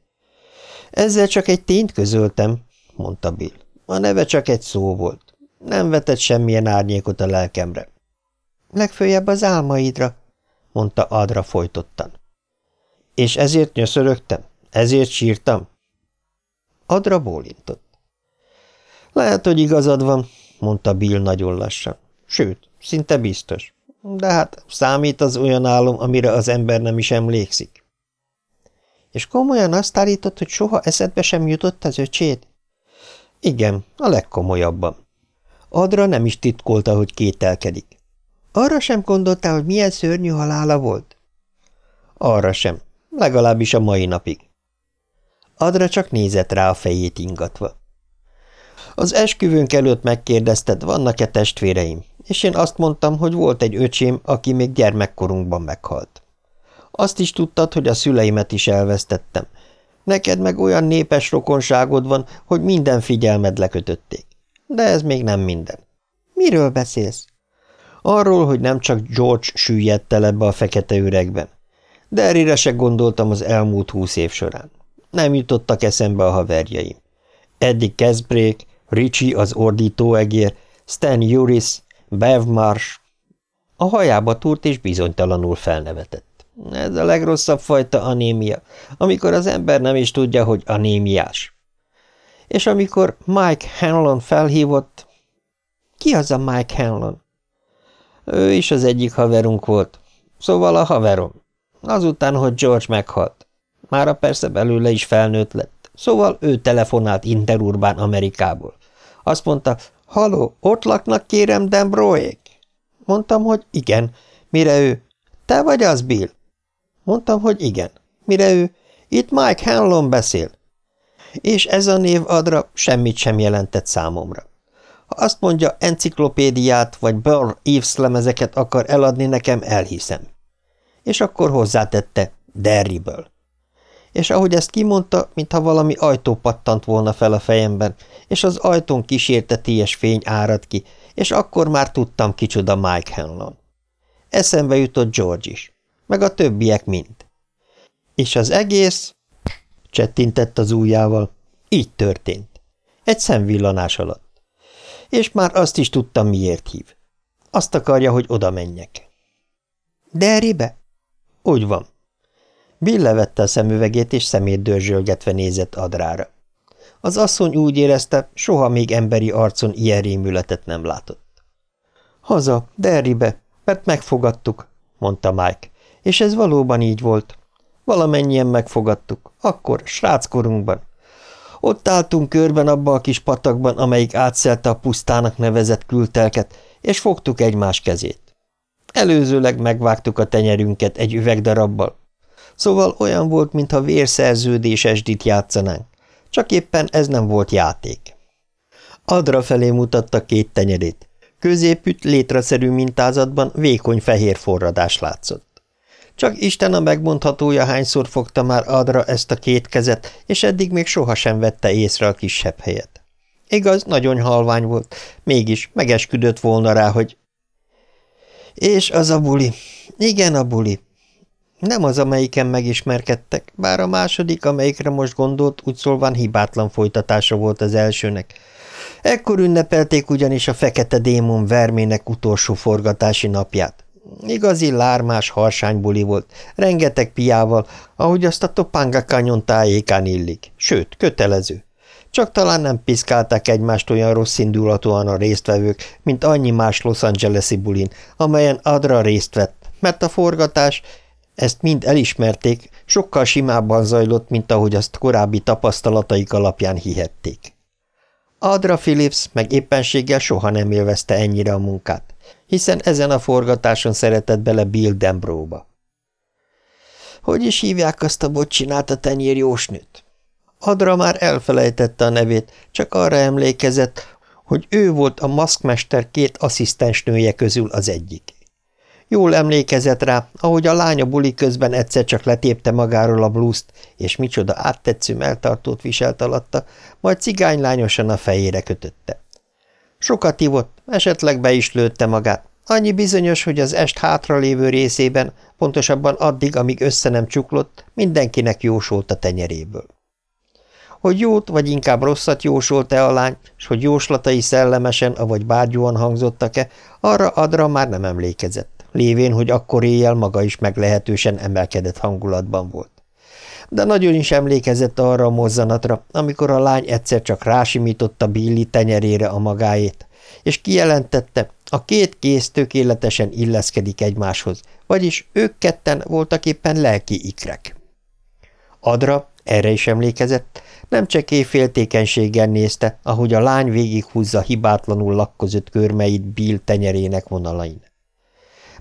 Ezzel csak egy tényt közöltem, mondta Bill. A neve csak egy szó volt. Nem vetett semmilyen árnyékot a lelkemre. Legfőjebb az álmaidra, mondta Adra folytottan. És ezért nyöszörögtem? Ezért sírtam? Adra bólintott. Lehet, hogy igazad van, mondta Bill nagyon lassan. Sőt, szinte biztos. De hát számít az olyan álom, amire az ember nem is emlékszik. És komolyan azt állított, hogy soha eszedbe sem jutott az öcséd? Igen, a legkomolyabban. Adra nem is titkolta, hogy kételkedik. Arra sem gondoltál, hogy milyen szörnyű halála volt? Arra sem, legalábbis a mai napig. Adra csak nézett rá a fejét ingatva. Az esküvőnk előtt megkérdezted, vannak-e testvéreim, és én azt mondtam, hogy volt egy öcsém, aki még gyermekkorunkban meghalt. Azt is tudtad, hogy a szüleimet is elvesztettem. Neked meg olyan népes rokonságod van, hogy minden figyelmed lekötötték. De ez még nem minden. Miről beszélsz? Arról, hogy nem csak George süllyedt el ebbe a fekete üregben. De erre se gondoltam az elmúlt húsz év során. Nem jutottak eszembe a haverjaim. Eddie Kesbrék, Richie az ordítóegér, Stan Juris, Bev Marsh. A hajába túrt és bizonytalanul felnevetett. Ez a legrosszabb fajta anémia, amikor az ember nem is tudja, hogy anémiás. És amikor Mike Hanlon felhívott... Ki az a Mike Hanlon? Ő is az egyik haverunk volt. Szóval a haverom. Azután, hogy George meghalt. Mára persze belőle is felnőtt lett. Szóval ő telefonált interurbán Amerikából. Azt mondta, haló, ott laknak kérem Dembroék? Mondtam, hogy igen. Mire ő? Te vagy az, Bill? Mondtam, hogy igen. Mire ő? Itt Mike Hanlon beszél. És ez a név adra semmit sem jelentett számomra. Ha azt mondja, enciklopédiát vagy Burr Eves lemezeket akar eladni nekem, elhiszem. És akkor hozzátette, Derryből. És ahogy ezt kimondta, mintha valami ajtó pattant volna fel a fejemben, és az ajtón kísérteties fény árad ki, és akkor már tudtam kicsoda Mike Hanlon. Eszembe jutott George is, meg a többiek mind. És az egész, csettintett az ujjával, így történt. Egy szemvillanás alatt és már azt is tudtam, miért hív. Azt akarja, hogy oda menjek. Derribe? Úgy van. Bill levette a szemüvegét, és szemét dörzsölgetve nézett Adrára. Az asszony úgy érezte, soha még emberi arcon ilyen rémületet nem látott. Haza, Derribe, mert megfogadtuk, mondta Mike, és ez valóban így volt. Valamennyien megfogadtuk, akkor, sráckorunkban. Ott álltunk körben abba a kis patakban, amelyik átszelte a pusztának nevezett kültelket, és fogtuk egymás kezét. Előzőleg megvágtuk a tenyerünket egy üvegdarabbal. Szóval olyan volt, mintha vérszerződésesdit játszanánk. Csak éppen ez nem volt játék. Adra felé mutatta két tenyerét. Középütt létraszerű mintázatban vékony fehér forradás látszott. Csak Isten a megmondhatója hányszor fogta már adra ezt a két kezet, és eddig még sohasem vette észre a kisebb helyet. Igaz, nagyon halvány volt, mégis megesküdött volna rá, hogy... És az a buli. Igen, a buli. Nem az, amelyiken megismerkedtek, bár a második, amelyikre most gondolt, úgy szólván hibátlan folytatása volt az elsőnek. Ekkor ünnepelték ugyanis a fekete démon vermének utolsó forgatási napját. Igazi lármás harsánybuli volt, rengeteg piával, ahogy azt a Topanga Canyon tájékán illik, sőt, kötelező. Csak talán nem piszkálták egymást olyan rossz indulatúan a résztvevők, mint annyi más Los Angeles-i bulin, amelyen Adra részt vett, mert a forgatás, ezt mind elismerték, sokkal simábban zajlott, mint ahogy azt korábbi tapasztalataik alapján hihették. Adra Phillips meg éppenséggel soha nem élvezte ennyire a munkát, hiszen ezen a forgatáson szeretett bele Bill Dembróba. Hogy is hívják azt a bocsinált a tenyér jósnőt? Adra már elfelejtette a nevét, csak arra emlékezett, hogy ő volt a maszkmester két asszisztensnője közül az egyik. Jól emlékezett rá, ahogy a lánya buli közben egyszer csak letépte magáról a blúzt, és micsoda áttetsző melltartót viselt alatta, majd cigánylányosan a fejére kötötte. Sokat ivott, esetleg be is lőtte magát. Annyi bizonyos, hogy az est hátralévő részében, pontosabban addig, amíg össze nem csuklott, mindenkinek jósolt a tenyeréből. Hogy jót vagy inkább rosszat jósolt-e a lány, és hogy jóslatai szellemesen, avagy bárgyúan hangzottak-e, arra adra már nem emlékezett, lévén, hogy akkor éjjel maga is meglehetősen emelkedett hangulatban volt. De nagyon is emlékezett arra a mozzanatra, amikor a lány egyszer csak rásimította Billy tenyerére a magáét, és kijelentette, a két kéz tökéletesen illeszkedik egymáshoz, vagyis ők ketten voltak éppen lelki ikrek. Adra, erre is emlékezett, nem csak féltékenységgel nézte, ahogy a lány végighúzza hibátlanul lakkozott körmeit Bill tenyerének vonalain.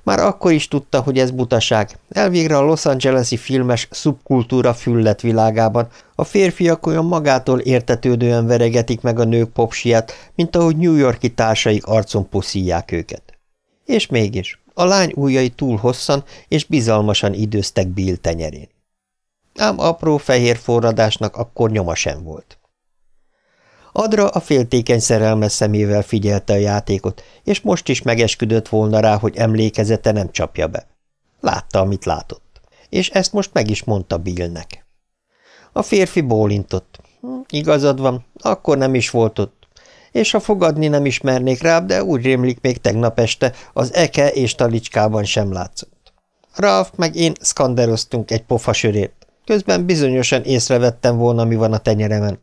Már akkor is tudta, hogy ez butaság. Elvégre a Los Angeles-i filmes szubkultúra füllet világában a férfiak olyan magától értetődően veregetik meg a nők popsiát, mint ahogy New Yorki társaik arcon puszíják őket. És mégis, a lány ujjai túl hosszan és bizalmasan időztek Bill tenyerén ám apró fehér forradásnak akkor nyoma sem volt. Adra a féltékeny szerelmes szemével figyelte a játékot, és most is megesküdött volna rá, hogy emlékezete nem csapja be. Látta, amit látott, és ezt most meg is mondta Billnek. A férfi bólintott. Hm, igazad van, akkor nem is volt ott. És ha fogadni nem ismernék rá, de úgy rémlik még tegnap este, az eke és talicskában sem látszott. Ralph meg én szkanderoztunk egy pofasörért, Közben bizonyosan észrevettem volna, mi van a tenyeremen.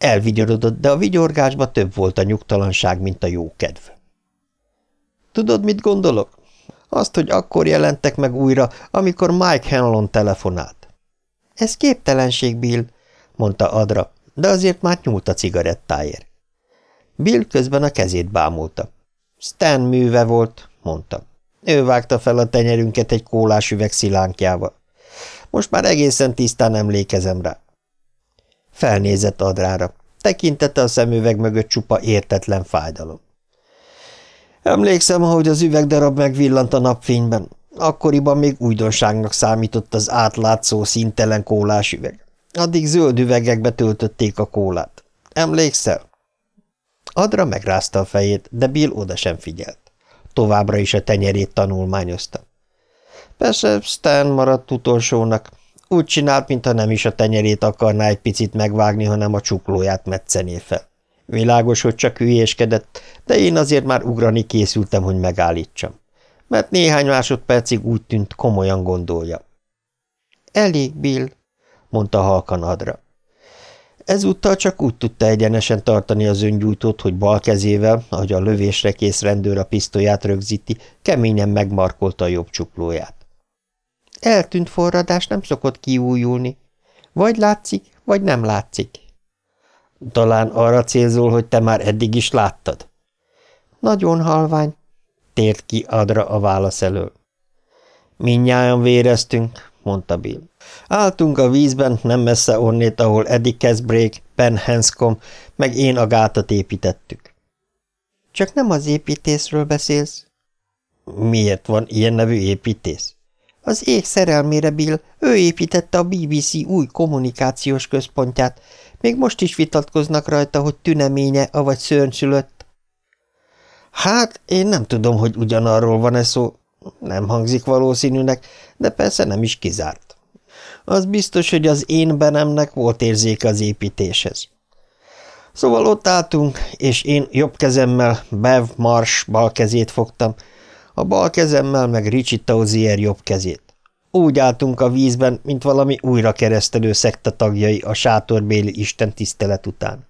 Elvigyorodott, de a vigyorgásba több volt a nyugtalanság, mint a jókedv. Tudod, mit gondolok? Azt, hogy akkor jelentek meg újra, amikor Mike Hanlon telefonált. Ez képtelenség, Bill, mondta Adra, de azért már nyúlt a cigarettáért. Bill közben a kezét bámulta. Stan műve volt, mondta. Ő vágta fel a tenyerünket egy kólás üveg szilánkjával. Most már egészen tisztán emlékezem rá. Felnézett Adrára. Tekintette a szemüveg mögött csupa értetlen fájdalom. Emlékszem, ahogy az üvegdarab megvillant a napfényben. Akkoriban még újdonságnak számított az átlátszó, szintelen kólás üveg. Addig zöld üvegekbe töltötték a kólát. Emlékszel? Adra megrázta a fejét, de Bill oda sem figyelt. Továbbra is a tenyerét tanulmányozta. Persze Stan maradt utolsónak. Úgy csinált, mintha nem is a tenyerét akarná egy picit megvágni, hanem a csuklóját metszené fel. Világos, hogy csak hülyéskedett, de én azért már ugrani készültem, hogy megállítsam. Mert néhány másodpercig úgy tűnt, komolyan gondolja. Elég, Bill, mondta halkan Adra. Ezúttal csak úgy tudta egyenesen tartani az öngyújtót, hogy bal kezével, ahogy a lövésre kész rendőr a pisztolyát rögzíti, keményen megmarkolta a jobb csuklóját. Eltűnt forradás nem szokott kiújulni. Vagy látszik, vagy nem látszik. Talán arra célzol, hogy te már eddig is láttad? Nagyon halvány, tért ki Adra a válasz elől. Mindnyájan véreztünk, mondta Bill. Álltunk a vízben, nem messze onnét, ahol Eddie Casbrake, Ben Hanscom, meg én a gátat építettük. Csak nem az építészről beszélsz? Miért van ilyen nevű építész? Az ég szerelmére, Bill, ő építette a BBC új kommunikációs központját. Még most is vitatkoznak rajta, hogy tüneménye, avagy szörnyszülött. Hát, én nem tudom, hogy ugyanarról van-e szó. Nem hangzik valószínűnek, de persze nem is kizárt. Az biztos, hogy az én benemnek volt érzéke az építéshez. Szóval ott álltunk, és én jobb kezemmel Bev Mars bal kezét fogtam, a bal kezemmel meg Richie Tauzier jobb kezét. Úgy álltunk a vízben, mint valami újra keresztelő szekta tagjai a sátorbéli isten tisztelet után.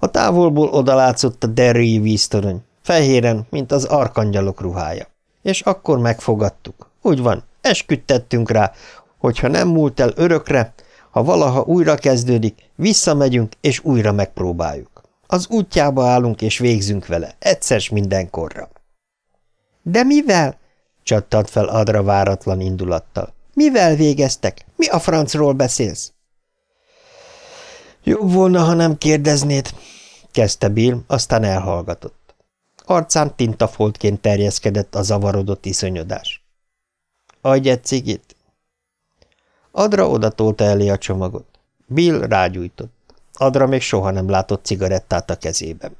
A távolból odalátszott a derryi víztorony, fehéren, mint az arkangyalok ruhája. És akkor megfogadtuk. Úgy van, esküdtettünk rá, hogyha nem múlt el örökre, ha valaha újra kezdődik, visszamegyünk és újra megpróbáljuk. Az útjába állunk és végzünk vele, egyszer mindenkorra. – De mivel? – csattant fel Adra váratlan indulattal. – Mivel végeztek? Mi a francról beszélsz? – Jobb volna, ha nem kérdeznéd – kezdte Bill, aztán elhallgatott. Arcán tintafoltként terjeszkedett a zavarodott iszonyodás. – Adj egy cigit! Adra odatolta elé a csomagot. Bill rágyújtott. Adra még soha nem látott cigarettát a kezében.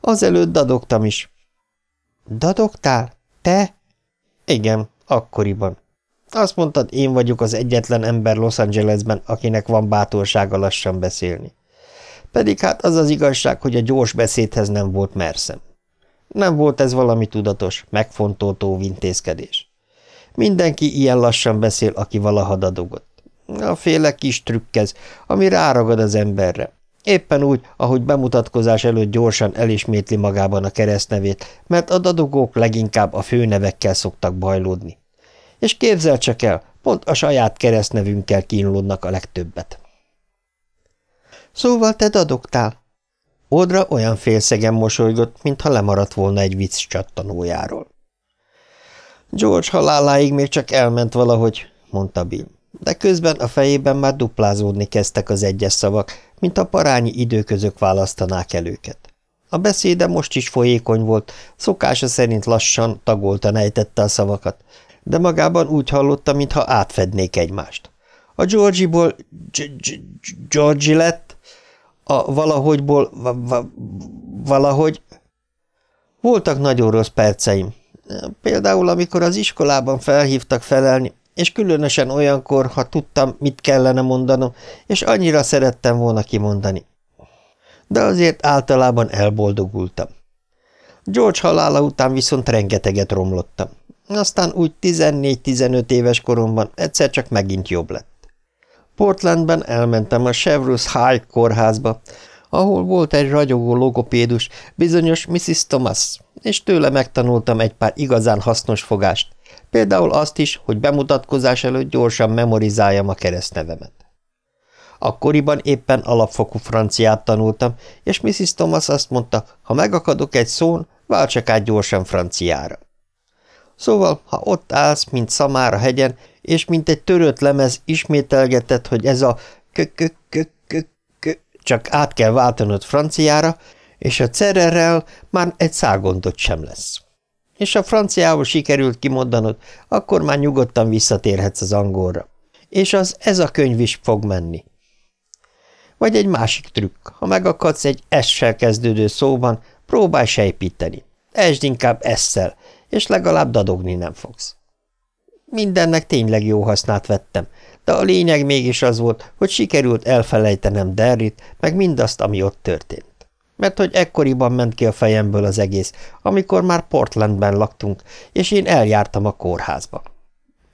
Azelőtt dadogtam is. Dadogtál? Te? Igen, akkoriban. Azt mondtad, én vagyok az egyetlen ember Los Angelesben, akinek van bátorsága lassan beszélni. Pedig hát az az igazság, hogy a gyors beszédhez nem volt merszem. Nem volt ez valami tudatos, megfontoltó intézkedés. Mindenki ilyen lassan beszél, aki valaha dadogott. A féle kis trükkez, ami ráragad az emberre. Éppen úgy, ahogy bemutatkozás előtt gyorsan elismétli magában a keresztnevét, mert a dadogók leginkább a főnevekkel szoktak bajlódni. És képzel csak el, pont a saját keresztnevünkkel kínlódnak a legtöbbet. Szóval te dadogtál? Ódra olyan félszegen mosolygott, mintha lemaradt volna egy vicc csattanójáról. George haláláig még csak elment valahogy, mondta Bill, de közben a fejében már duplázódni kezdtek az egyes szavak, mint a parányi időközök választanák el őket. A beszéde most is folyékony volt, szokása szerint lassan, tagoltan ejtette a szavakat, de magában úgy hallotta, mintha átfednék egymást. A Georgiból Georgi lett, a valahogyból valahogy... Voltak nagyon rossz perceim, Például, amikor az iskolában felhívtak felelni, és különösen olyankor, ha tudtam, mit kellene mondanom, és annyira szerettem volna kimondani. De azért általában elboldogultam. George halála után viszont rengeteget romlottam. Aztán úgy 14-15 éves koromban egyszer csak megint jobb lett. Portlandben elmentem a Chevrolet High kórházba, ahol volt egy ragyogó logopédus, bizonyos Mrs. Thomas, és tőle megtanultam egy pár igazán hasznos fogást, például azt is, hogy bemutatkozás előtt gyorsan memorizáljam a keresztnevemet. Akkoriban éppen alapfokú franciát tanultam, és Mrs. Thomas azt mondta, ha megakadok egy szón, váltsak át gyorsan franciára. Szóval, ha ott állsz, mint szamár a hegyen, és mint egy törött lemez ismételgetett, hogy ez a kök kök kök kök csak át kell váltanod franciára, és a cererrel már egy szágondot sem lesz. És a franciául sikerült kimondanod, akkor már nyugodtan visszatérhetsz az angolra. És az ez a könyv is fog menni. Vagy egy másik trükk, ha megakadsz egy essel kezdődő szóban, próbálj sejpíteni. Esd inkább esszel, és legalább dadogni nem fogsz. Mindennek tényleg jó hasznát vettem, de a lényeg mégis az volt, hogy sikerült elfelejtenem Derrit, meg mindazt, ami ott történt. Mert hogy ekkoriban ment ki a fejemből az egész, amikor már Portlandben laktunk, és én eljártam a kórházba.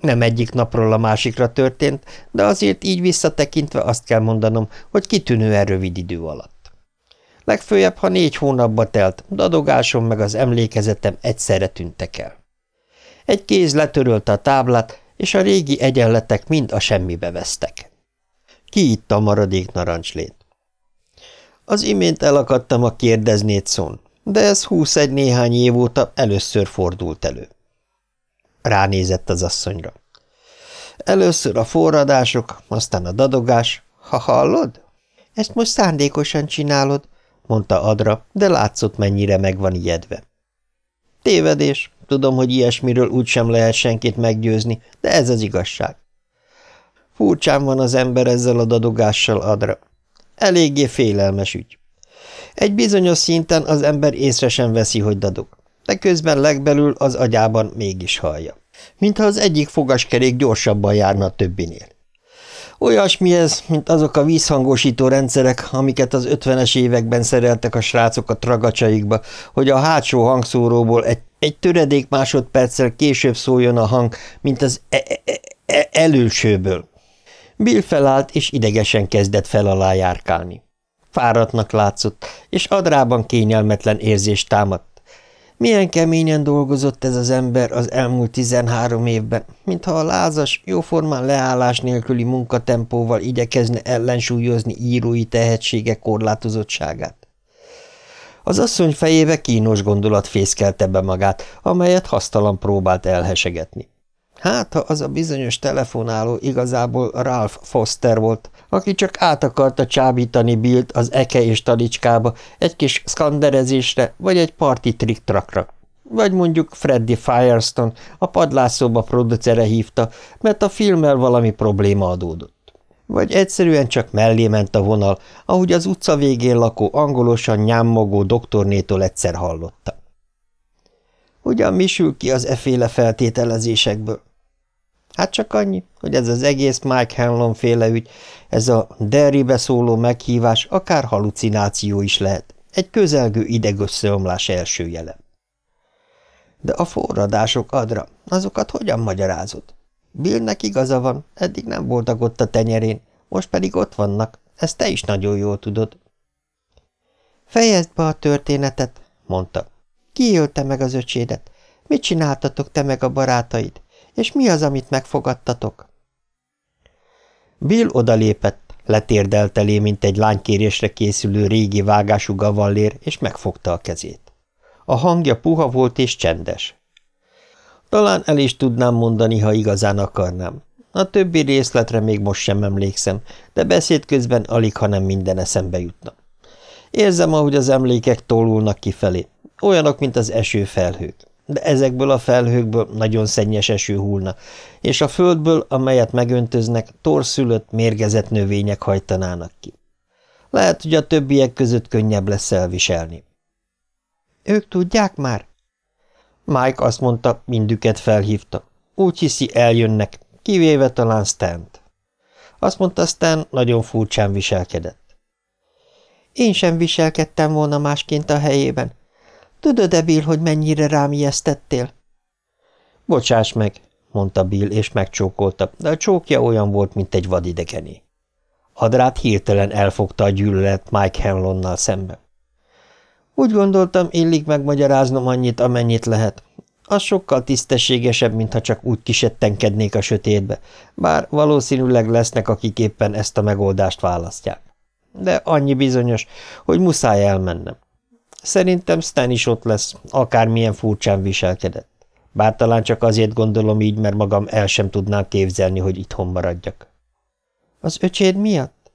Nem egyik napról a másikra történt, de azért így visszatekintve azt kell mondanom, hogy kitűnően rövid idő alatt. Legfőjebb, ha négy hónapba telt, dadogásom meg az emlékezetem egyszerre tűntek el. Egy kéz letörölte a táblát, és a régi egyenletek mind a semmibe vesztek. Ki itt a maradék narancslét? Az imént elakadtam a kérdeznét szón, de ez húszegy néhány év óta először fordult elő. Ránézett az asszonyra. Először a forradások, aztán a dadogás. Ha hallod? Ezt most szándékosan csinálod, mondta Adra, de látszott, mennyire meg van ijedve. Tévedés, tudom, hogy ilyesmiről úgysem lehet senkit meggyőzni, de ez az igazság. Furcsán van az ember ezzel a dadogással, Adra. Eléggé félelmes ügy. Egy bizonyos szinten az ember észre sem veszi, hogy dadog. de közben legbelül az agyában mégis hallja. Mintha az egyik fogaskerék gyorsabban járna a többinél. Olyasmi ez, mint azok a vízhangosító rendszerek, amiket az ötvenes években szereltek a srácok a tragacsaikba, hogy a hátsó hangszóróból egy, egy töredék másodperccel később szóljon a hang, mint az e -e -e elősőből. Bill felállt, és idegesen kezdett fel alá járkálni. Fáradtnak látszott, és adrában kényelmetlen érzés támadt. Milyen keményen dolgozott ez az ember az elmúlt tizenhárom évben, mintha a lázas, jóformán leállás nélküli munkatempóval igyekezne ellensúlyozni írói tehetsége korlátozottságát. Az asszony fejébe kínos gondolat fészkelte be magát, amelyet hasztalan próbált elhesegetni. Hát, ha az a bizonyos telefonáló igazából Ralph Foster volt, aki csak át akarta csábítani Billt az eke és talicskába egy kis szkanderezésre vagy egy parti triktrakra. Vagy mondjuk Freddy Firestone, a padlászóba producere hívta, mert a filmmel valami probléma adódott. Vagy egyszerűen csak mellé ment a vonal, ahogy az utca végén lakó angolosan nyámmogó doktornétól egyszer hallotta. Ugyan mi sül ki az eféle feltételezésekből? Hát csak annyi, hogy ez az egész Mike Hanlon féle ügy, ez a Derrybe szóló meghívás akár halucináció is lehet, egy közelgő idegösszeomlás első jele. De a forradások adra, azokat hogyan magyarázod? Billnek igaza van, eddig nem voltak ott a tenyerén, most pedig ott vannak, ezt te is nagyon jól tudod. Fejezd be a történetet, mondta. Ki meg az öcsédet? Mit csináltatok te meg a barátaid? És mi az, amit megfogadtatok? Bill odalépett, letérdelt elé, mint egy lánykérésre készülő régi vágású gavallér, és megfogta a kezét. A hangja puha volt és csendes. Talán el is tudnám mondani, ha igazán akarnám. A többi részletre még most sem emlékszem, de beszéd közben alig, ha nem minden eszembe jutna. Érzem, ahogy az emlékek tolulnak kifelé, olyanok, mint az esőfelhők de ezekből a felhőkből nagyon szennyes eső hullna, és a földből, amelyet megöntöznek, torszülött, mérgezett növények hajtanának ki. Lehet, hogy a többiek között könnyebb lesz elviselni. Ők tudják már? Mike azt mondta, mindüket felhívta. Úgy hiszi, eljönnek, kivéve talán Stant. Azt mondta, Stan nagyon furcsán viselkedett. Én sem viselkedtem volna másként a helyében, Tudod-e, Bill, hogy mennyire rám ijesztettél? Bocsáss meg, mondta Bill, és megcsókolta, de a csókja olyan volt, mint egy vadidegené. Adrát hirtelen elfogta a gyűlölet Mike Hanlonnal szembe. Úgy gondoltam, illik megmagyaráznom annyit, amennyit lehet. Az sokkal tisztességesebb, mintha csak úgy kisettenkednék a sötétbe, bár valószínűleg lesznek, akik éppen ezt a megoldást választják. De annyi bizonyos, hogy muszáj elmennem. Szerintem Stan is ott lesz, akármilyen furcsán viselkedett. Bár talán csak azért gondolom így, mert magam el sem tudnám képzelni, hogy itthon maradjak. Az öcséd miatt?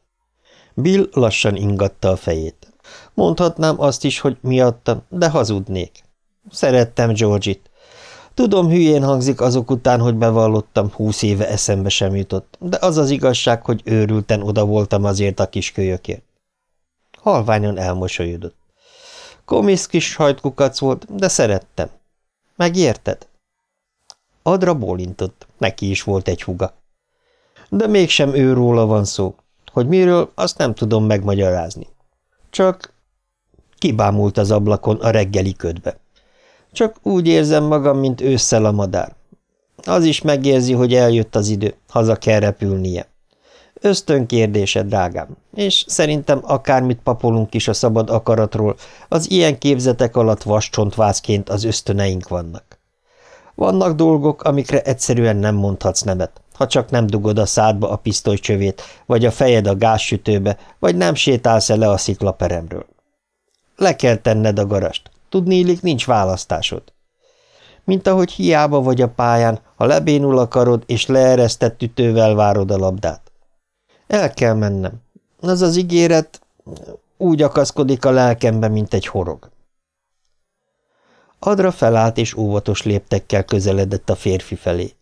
Bill lassan ingatta a fejét. Mondhatnám azt is, hogy miattam, de hazudnék. Szerettem Georgit. Tudom, hülyén hangzik azok után, hogy bevallottam, húsz éve eszembe sem jutott, de az az igazság, hogy őrülten oda voltam azért a kiskölyökért. Halványon elmosolyodott. Komisz kis hajtkukac volt, de szerettem. Megérted? Adra bólintott, neki is volt egy huga. De mégsem őróla van szó. Hogy miről, azt nem tudom megmagyarázni. Csak kibámult az ablakon a reggeli ködbe. Csak úgy érzem magam, mint ősszel a madár. Az is megérzi, hogy eljött az idő, haza kell repülnie. Ösztönkérdése, drágám, és szerintem akármit papolunk is a szabad akaratról, az ilyen képzetek alatt vascsontvázként az ösztöneink vannak. Vannak dolgok, amikre egyszerűen nem mondhatsz nemet, ha csak nem dugod a szádba a pisztolycsövét, vagy a fejed a gázsütőbe, vagy nem sétálsz el le a sziklaperemről. Le kell tenned a garast. Tudni illik, nincs választásod. Mint ahogy hiába vagy a pályán, ha lebénul a karod, és leeresztett ütővel várod a labdát. El kell mennem. Az az ígéret úgy akaszkodik a lelkembe, mint egy horog. Adra felállt, és óvatos léptekkel közeledett a férfi felé.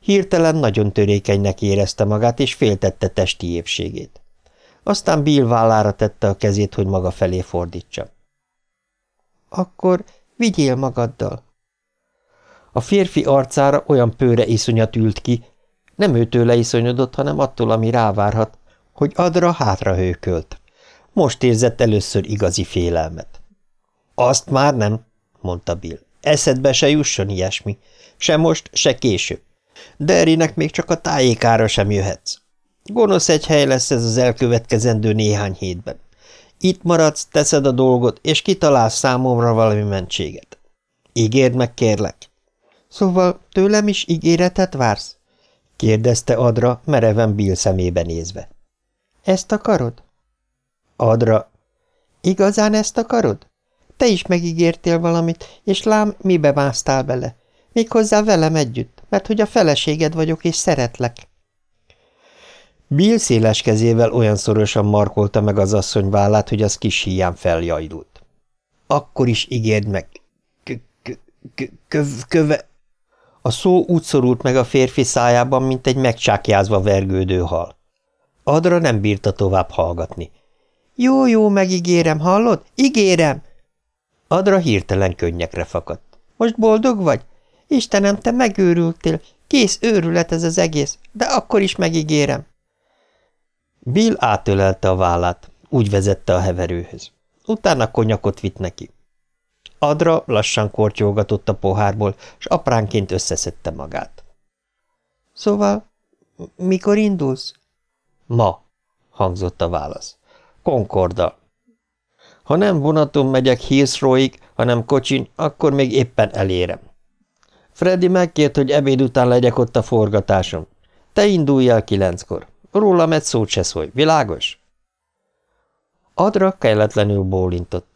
Hirtelen nagyon törékenynek érezte magát, és féltette testi épségét. Aztán Bill vállára tette a kezét, hogy maga felé fordítsa. – Akkor Vigyél magaddal. A férfi arcára olyan pőre iszonyat ült ki, nem őtőle iszonyodott, hanem attól, ami rávárhat, hogy adra hátra hőkölt. Most érzett először igazi félelmet. Azt már nem, mondta Bill. Eszedbe se jusson ilyesmi. Se most, se később. Derrinek még csak a tájékára sem jöhetsz. Gonosz egy hely lesz ez az elkövetkezendő néhány hétben. Itt maradsz, teszed a dolgot, és kitalálsz számomra valami mentséget. Ígérd meg, kérlek. Szóval tőlem is ígéretet vársz? Kérdezte Adra, mereven Bill szemébe nézve. Ezt akarod? Adra. Igazán ezt akarod? Te is megígértél valamit, és lám, mibe másztál bele. Méghozzá velem együtt, mert hogy a feleséged vagyok, és szeretlek. Bill széles kezével olyan szorosan markolta meg az asszony vállát, hogy az kis híján feljajdult. Akkor is ígérd meg. Köve... A szó úgy szorult meg a férfi szájában, mint egy megcsákjázva vergődő hal. Adra nem bírta tovább hallgatni. Jó, jó, megígérem, hallod? Ígérem! Adra hirtelen könnyekre fakadt. Most boldog vagy? Istenem, te megőrültél. Kész őrület ez az egész, de akkor is megígérem. Bill átölelte a vállát, úgy vezette a heverőhöz. Utána konyakot vitt neki. Adra lassan kortyolgatott a pohárból, és apránként összeszedte magát. – Szóval, mikor indulsz? – Ma – hangzott a válasz. – Concorddal. Ha nem vonaton megyek Hillsroig, hanem kocsin, akkor még éppen elérem. Freddy megkért, hogy ebéd után legyek ott a forgatáson. Te indulj el kilenckor. Rólam egy szót se szólj, világos? Adra kelletlenül bólintott.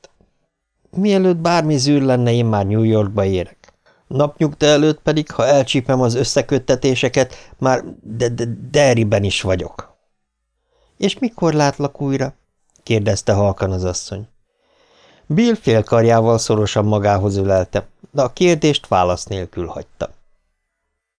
Mielőtt bármi zűr lenne, én már New Yorkba érek. Napnyugta előtt pedig, ha elcsípem az összeköttetéseket, már de de Derryben is vagyok. – És mikor látlak újra? – kérdezte halkan az asszony. Bill félkarjával szorosan magához ölelte, de a kérdést válasz nélkül hagyta.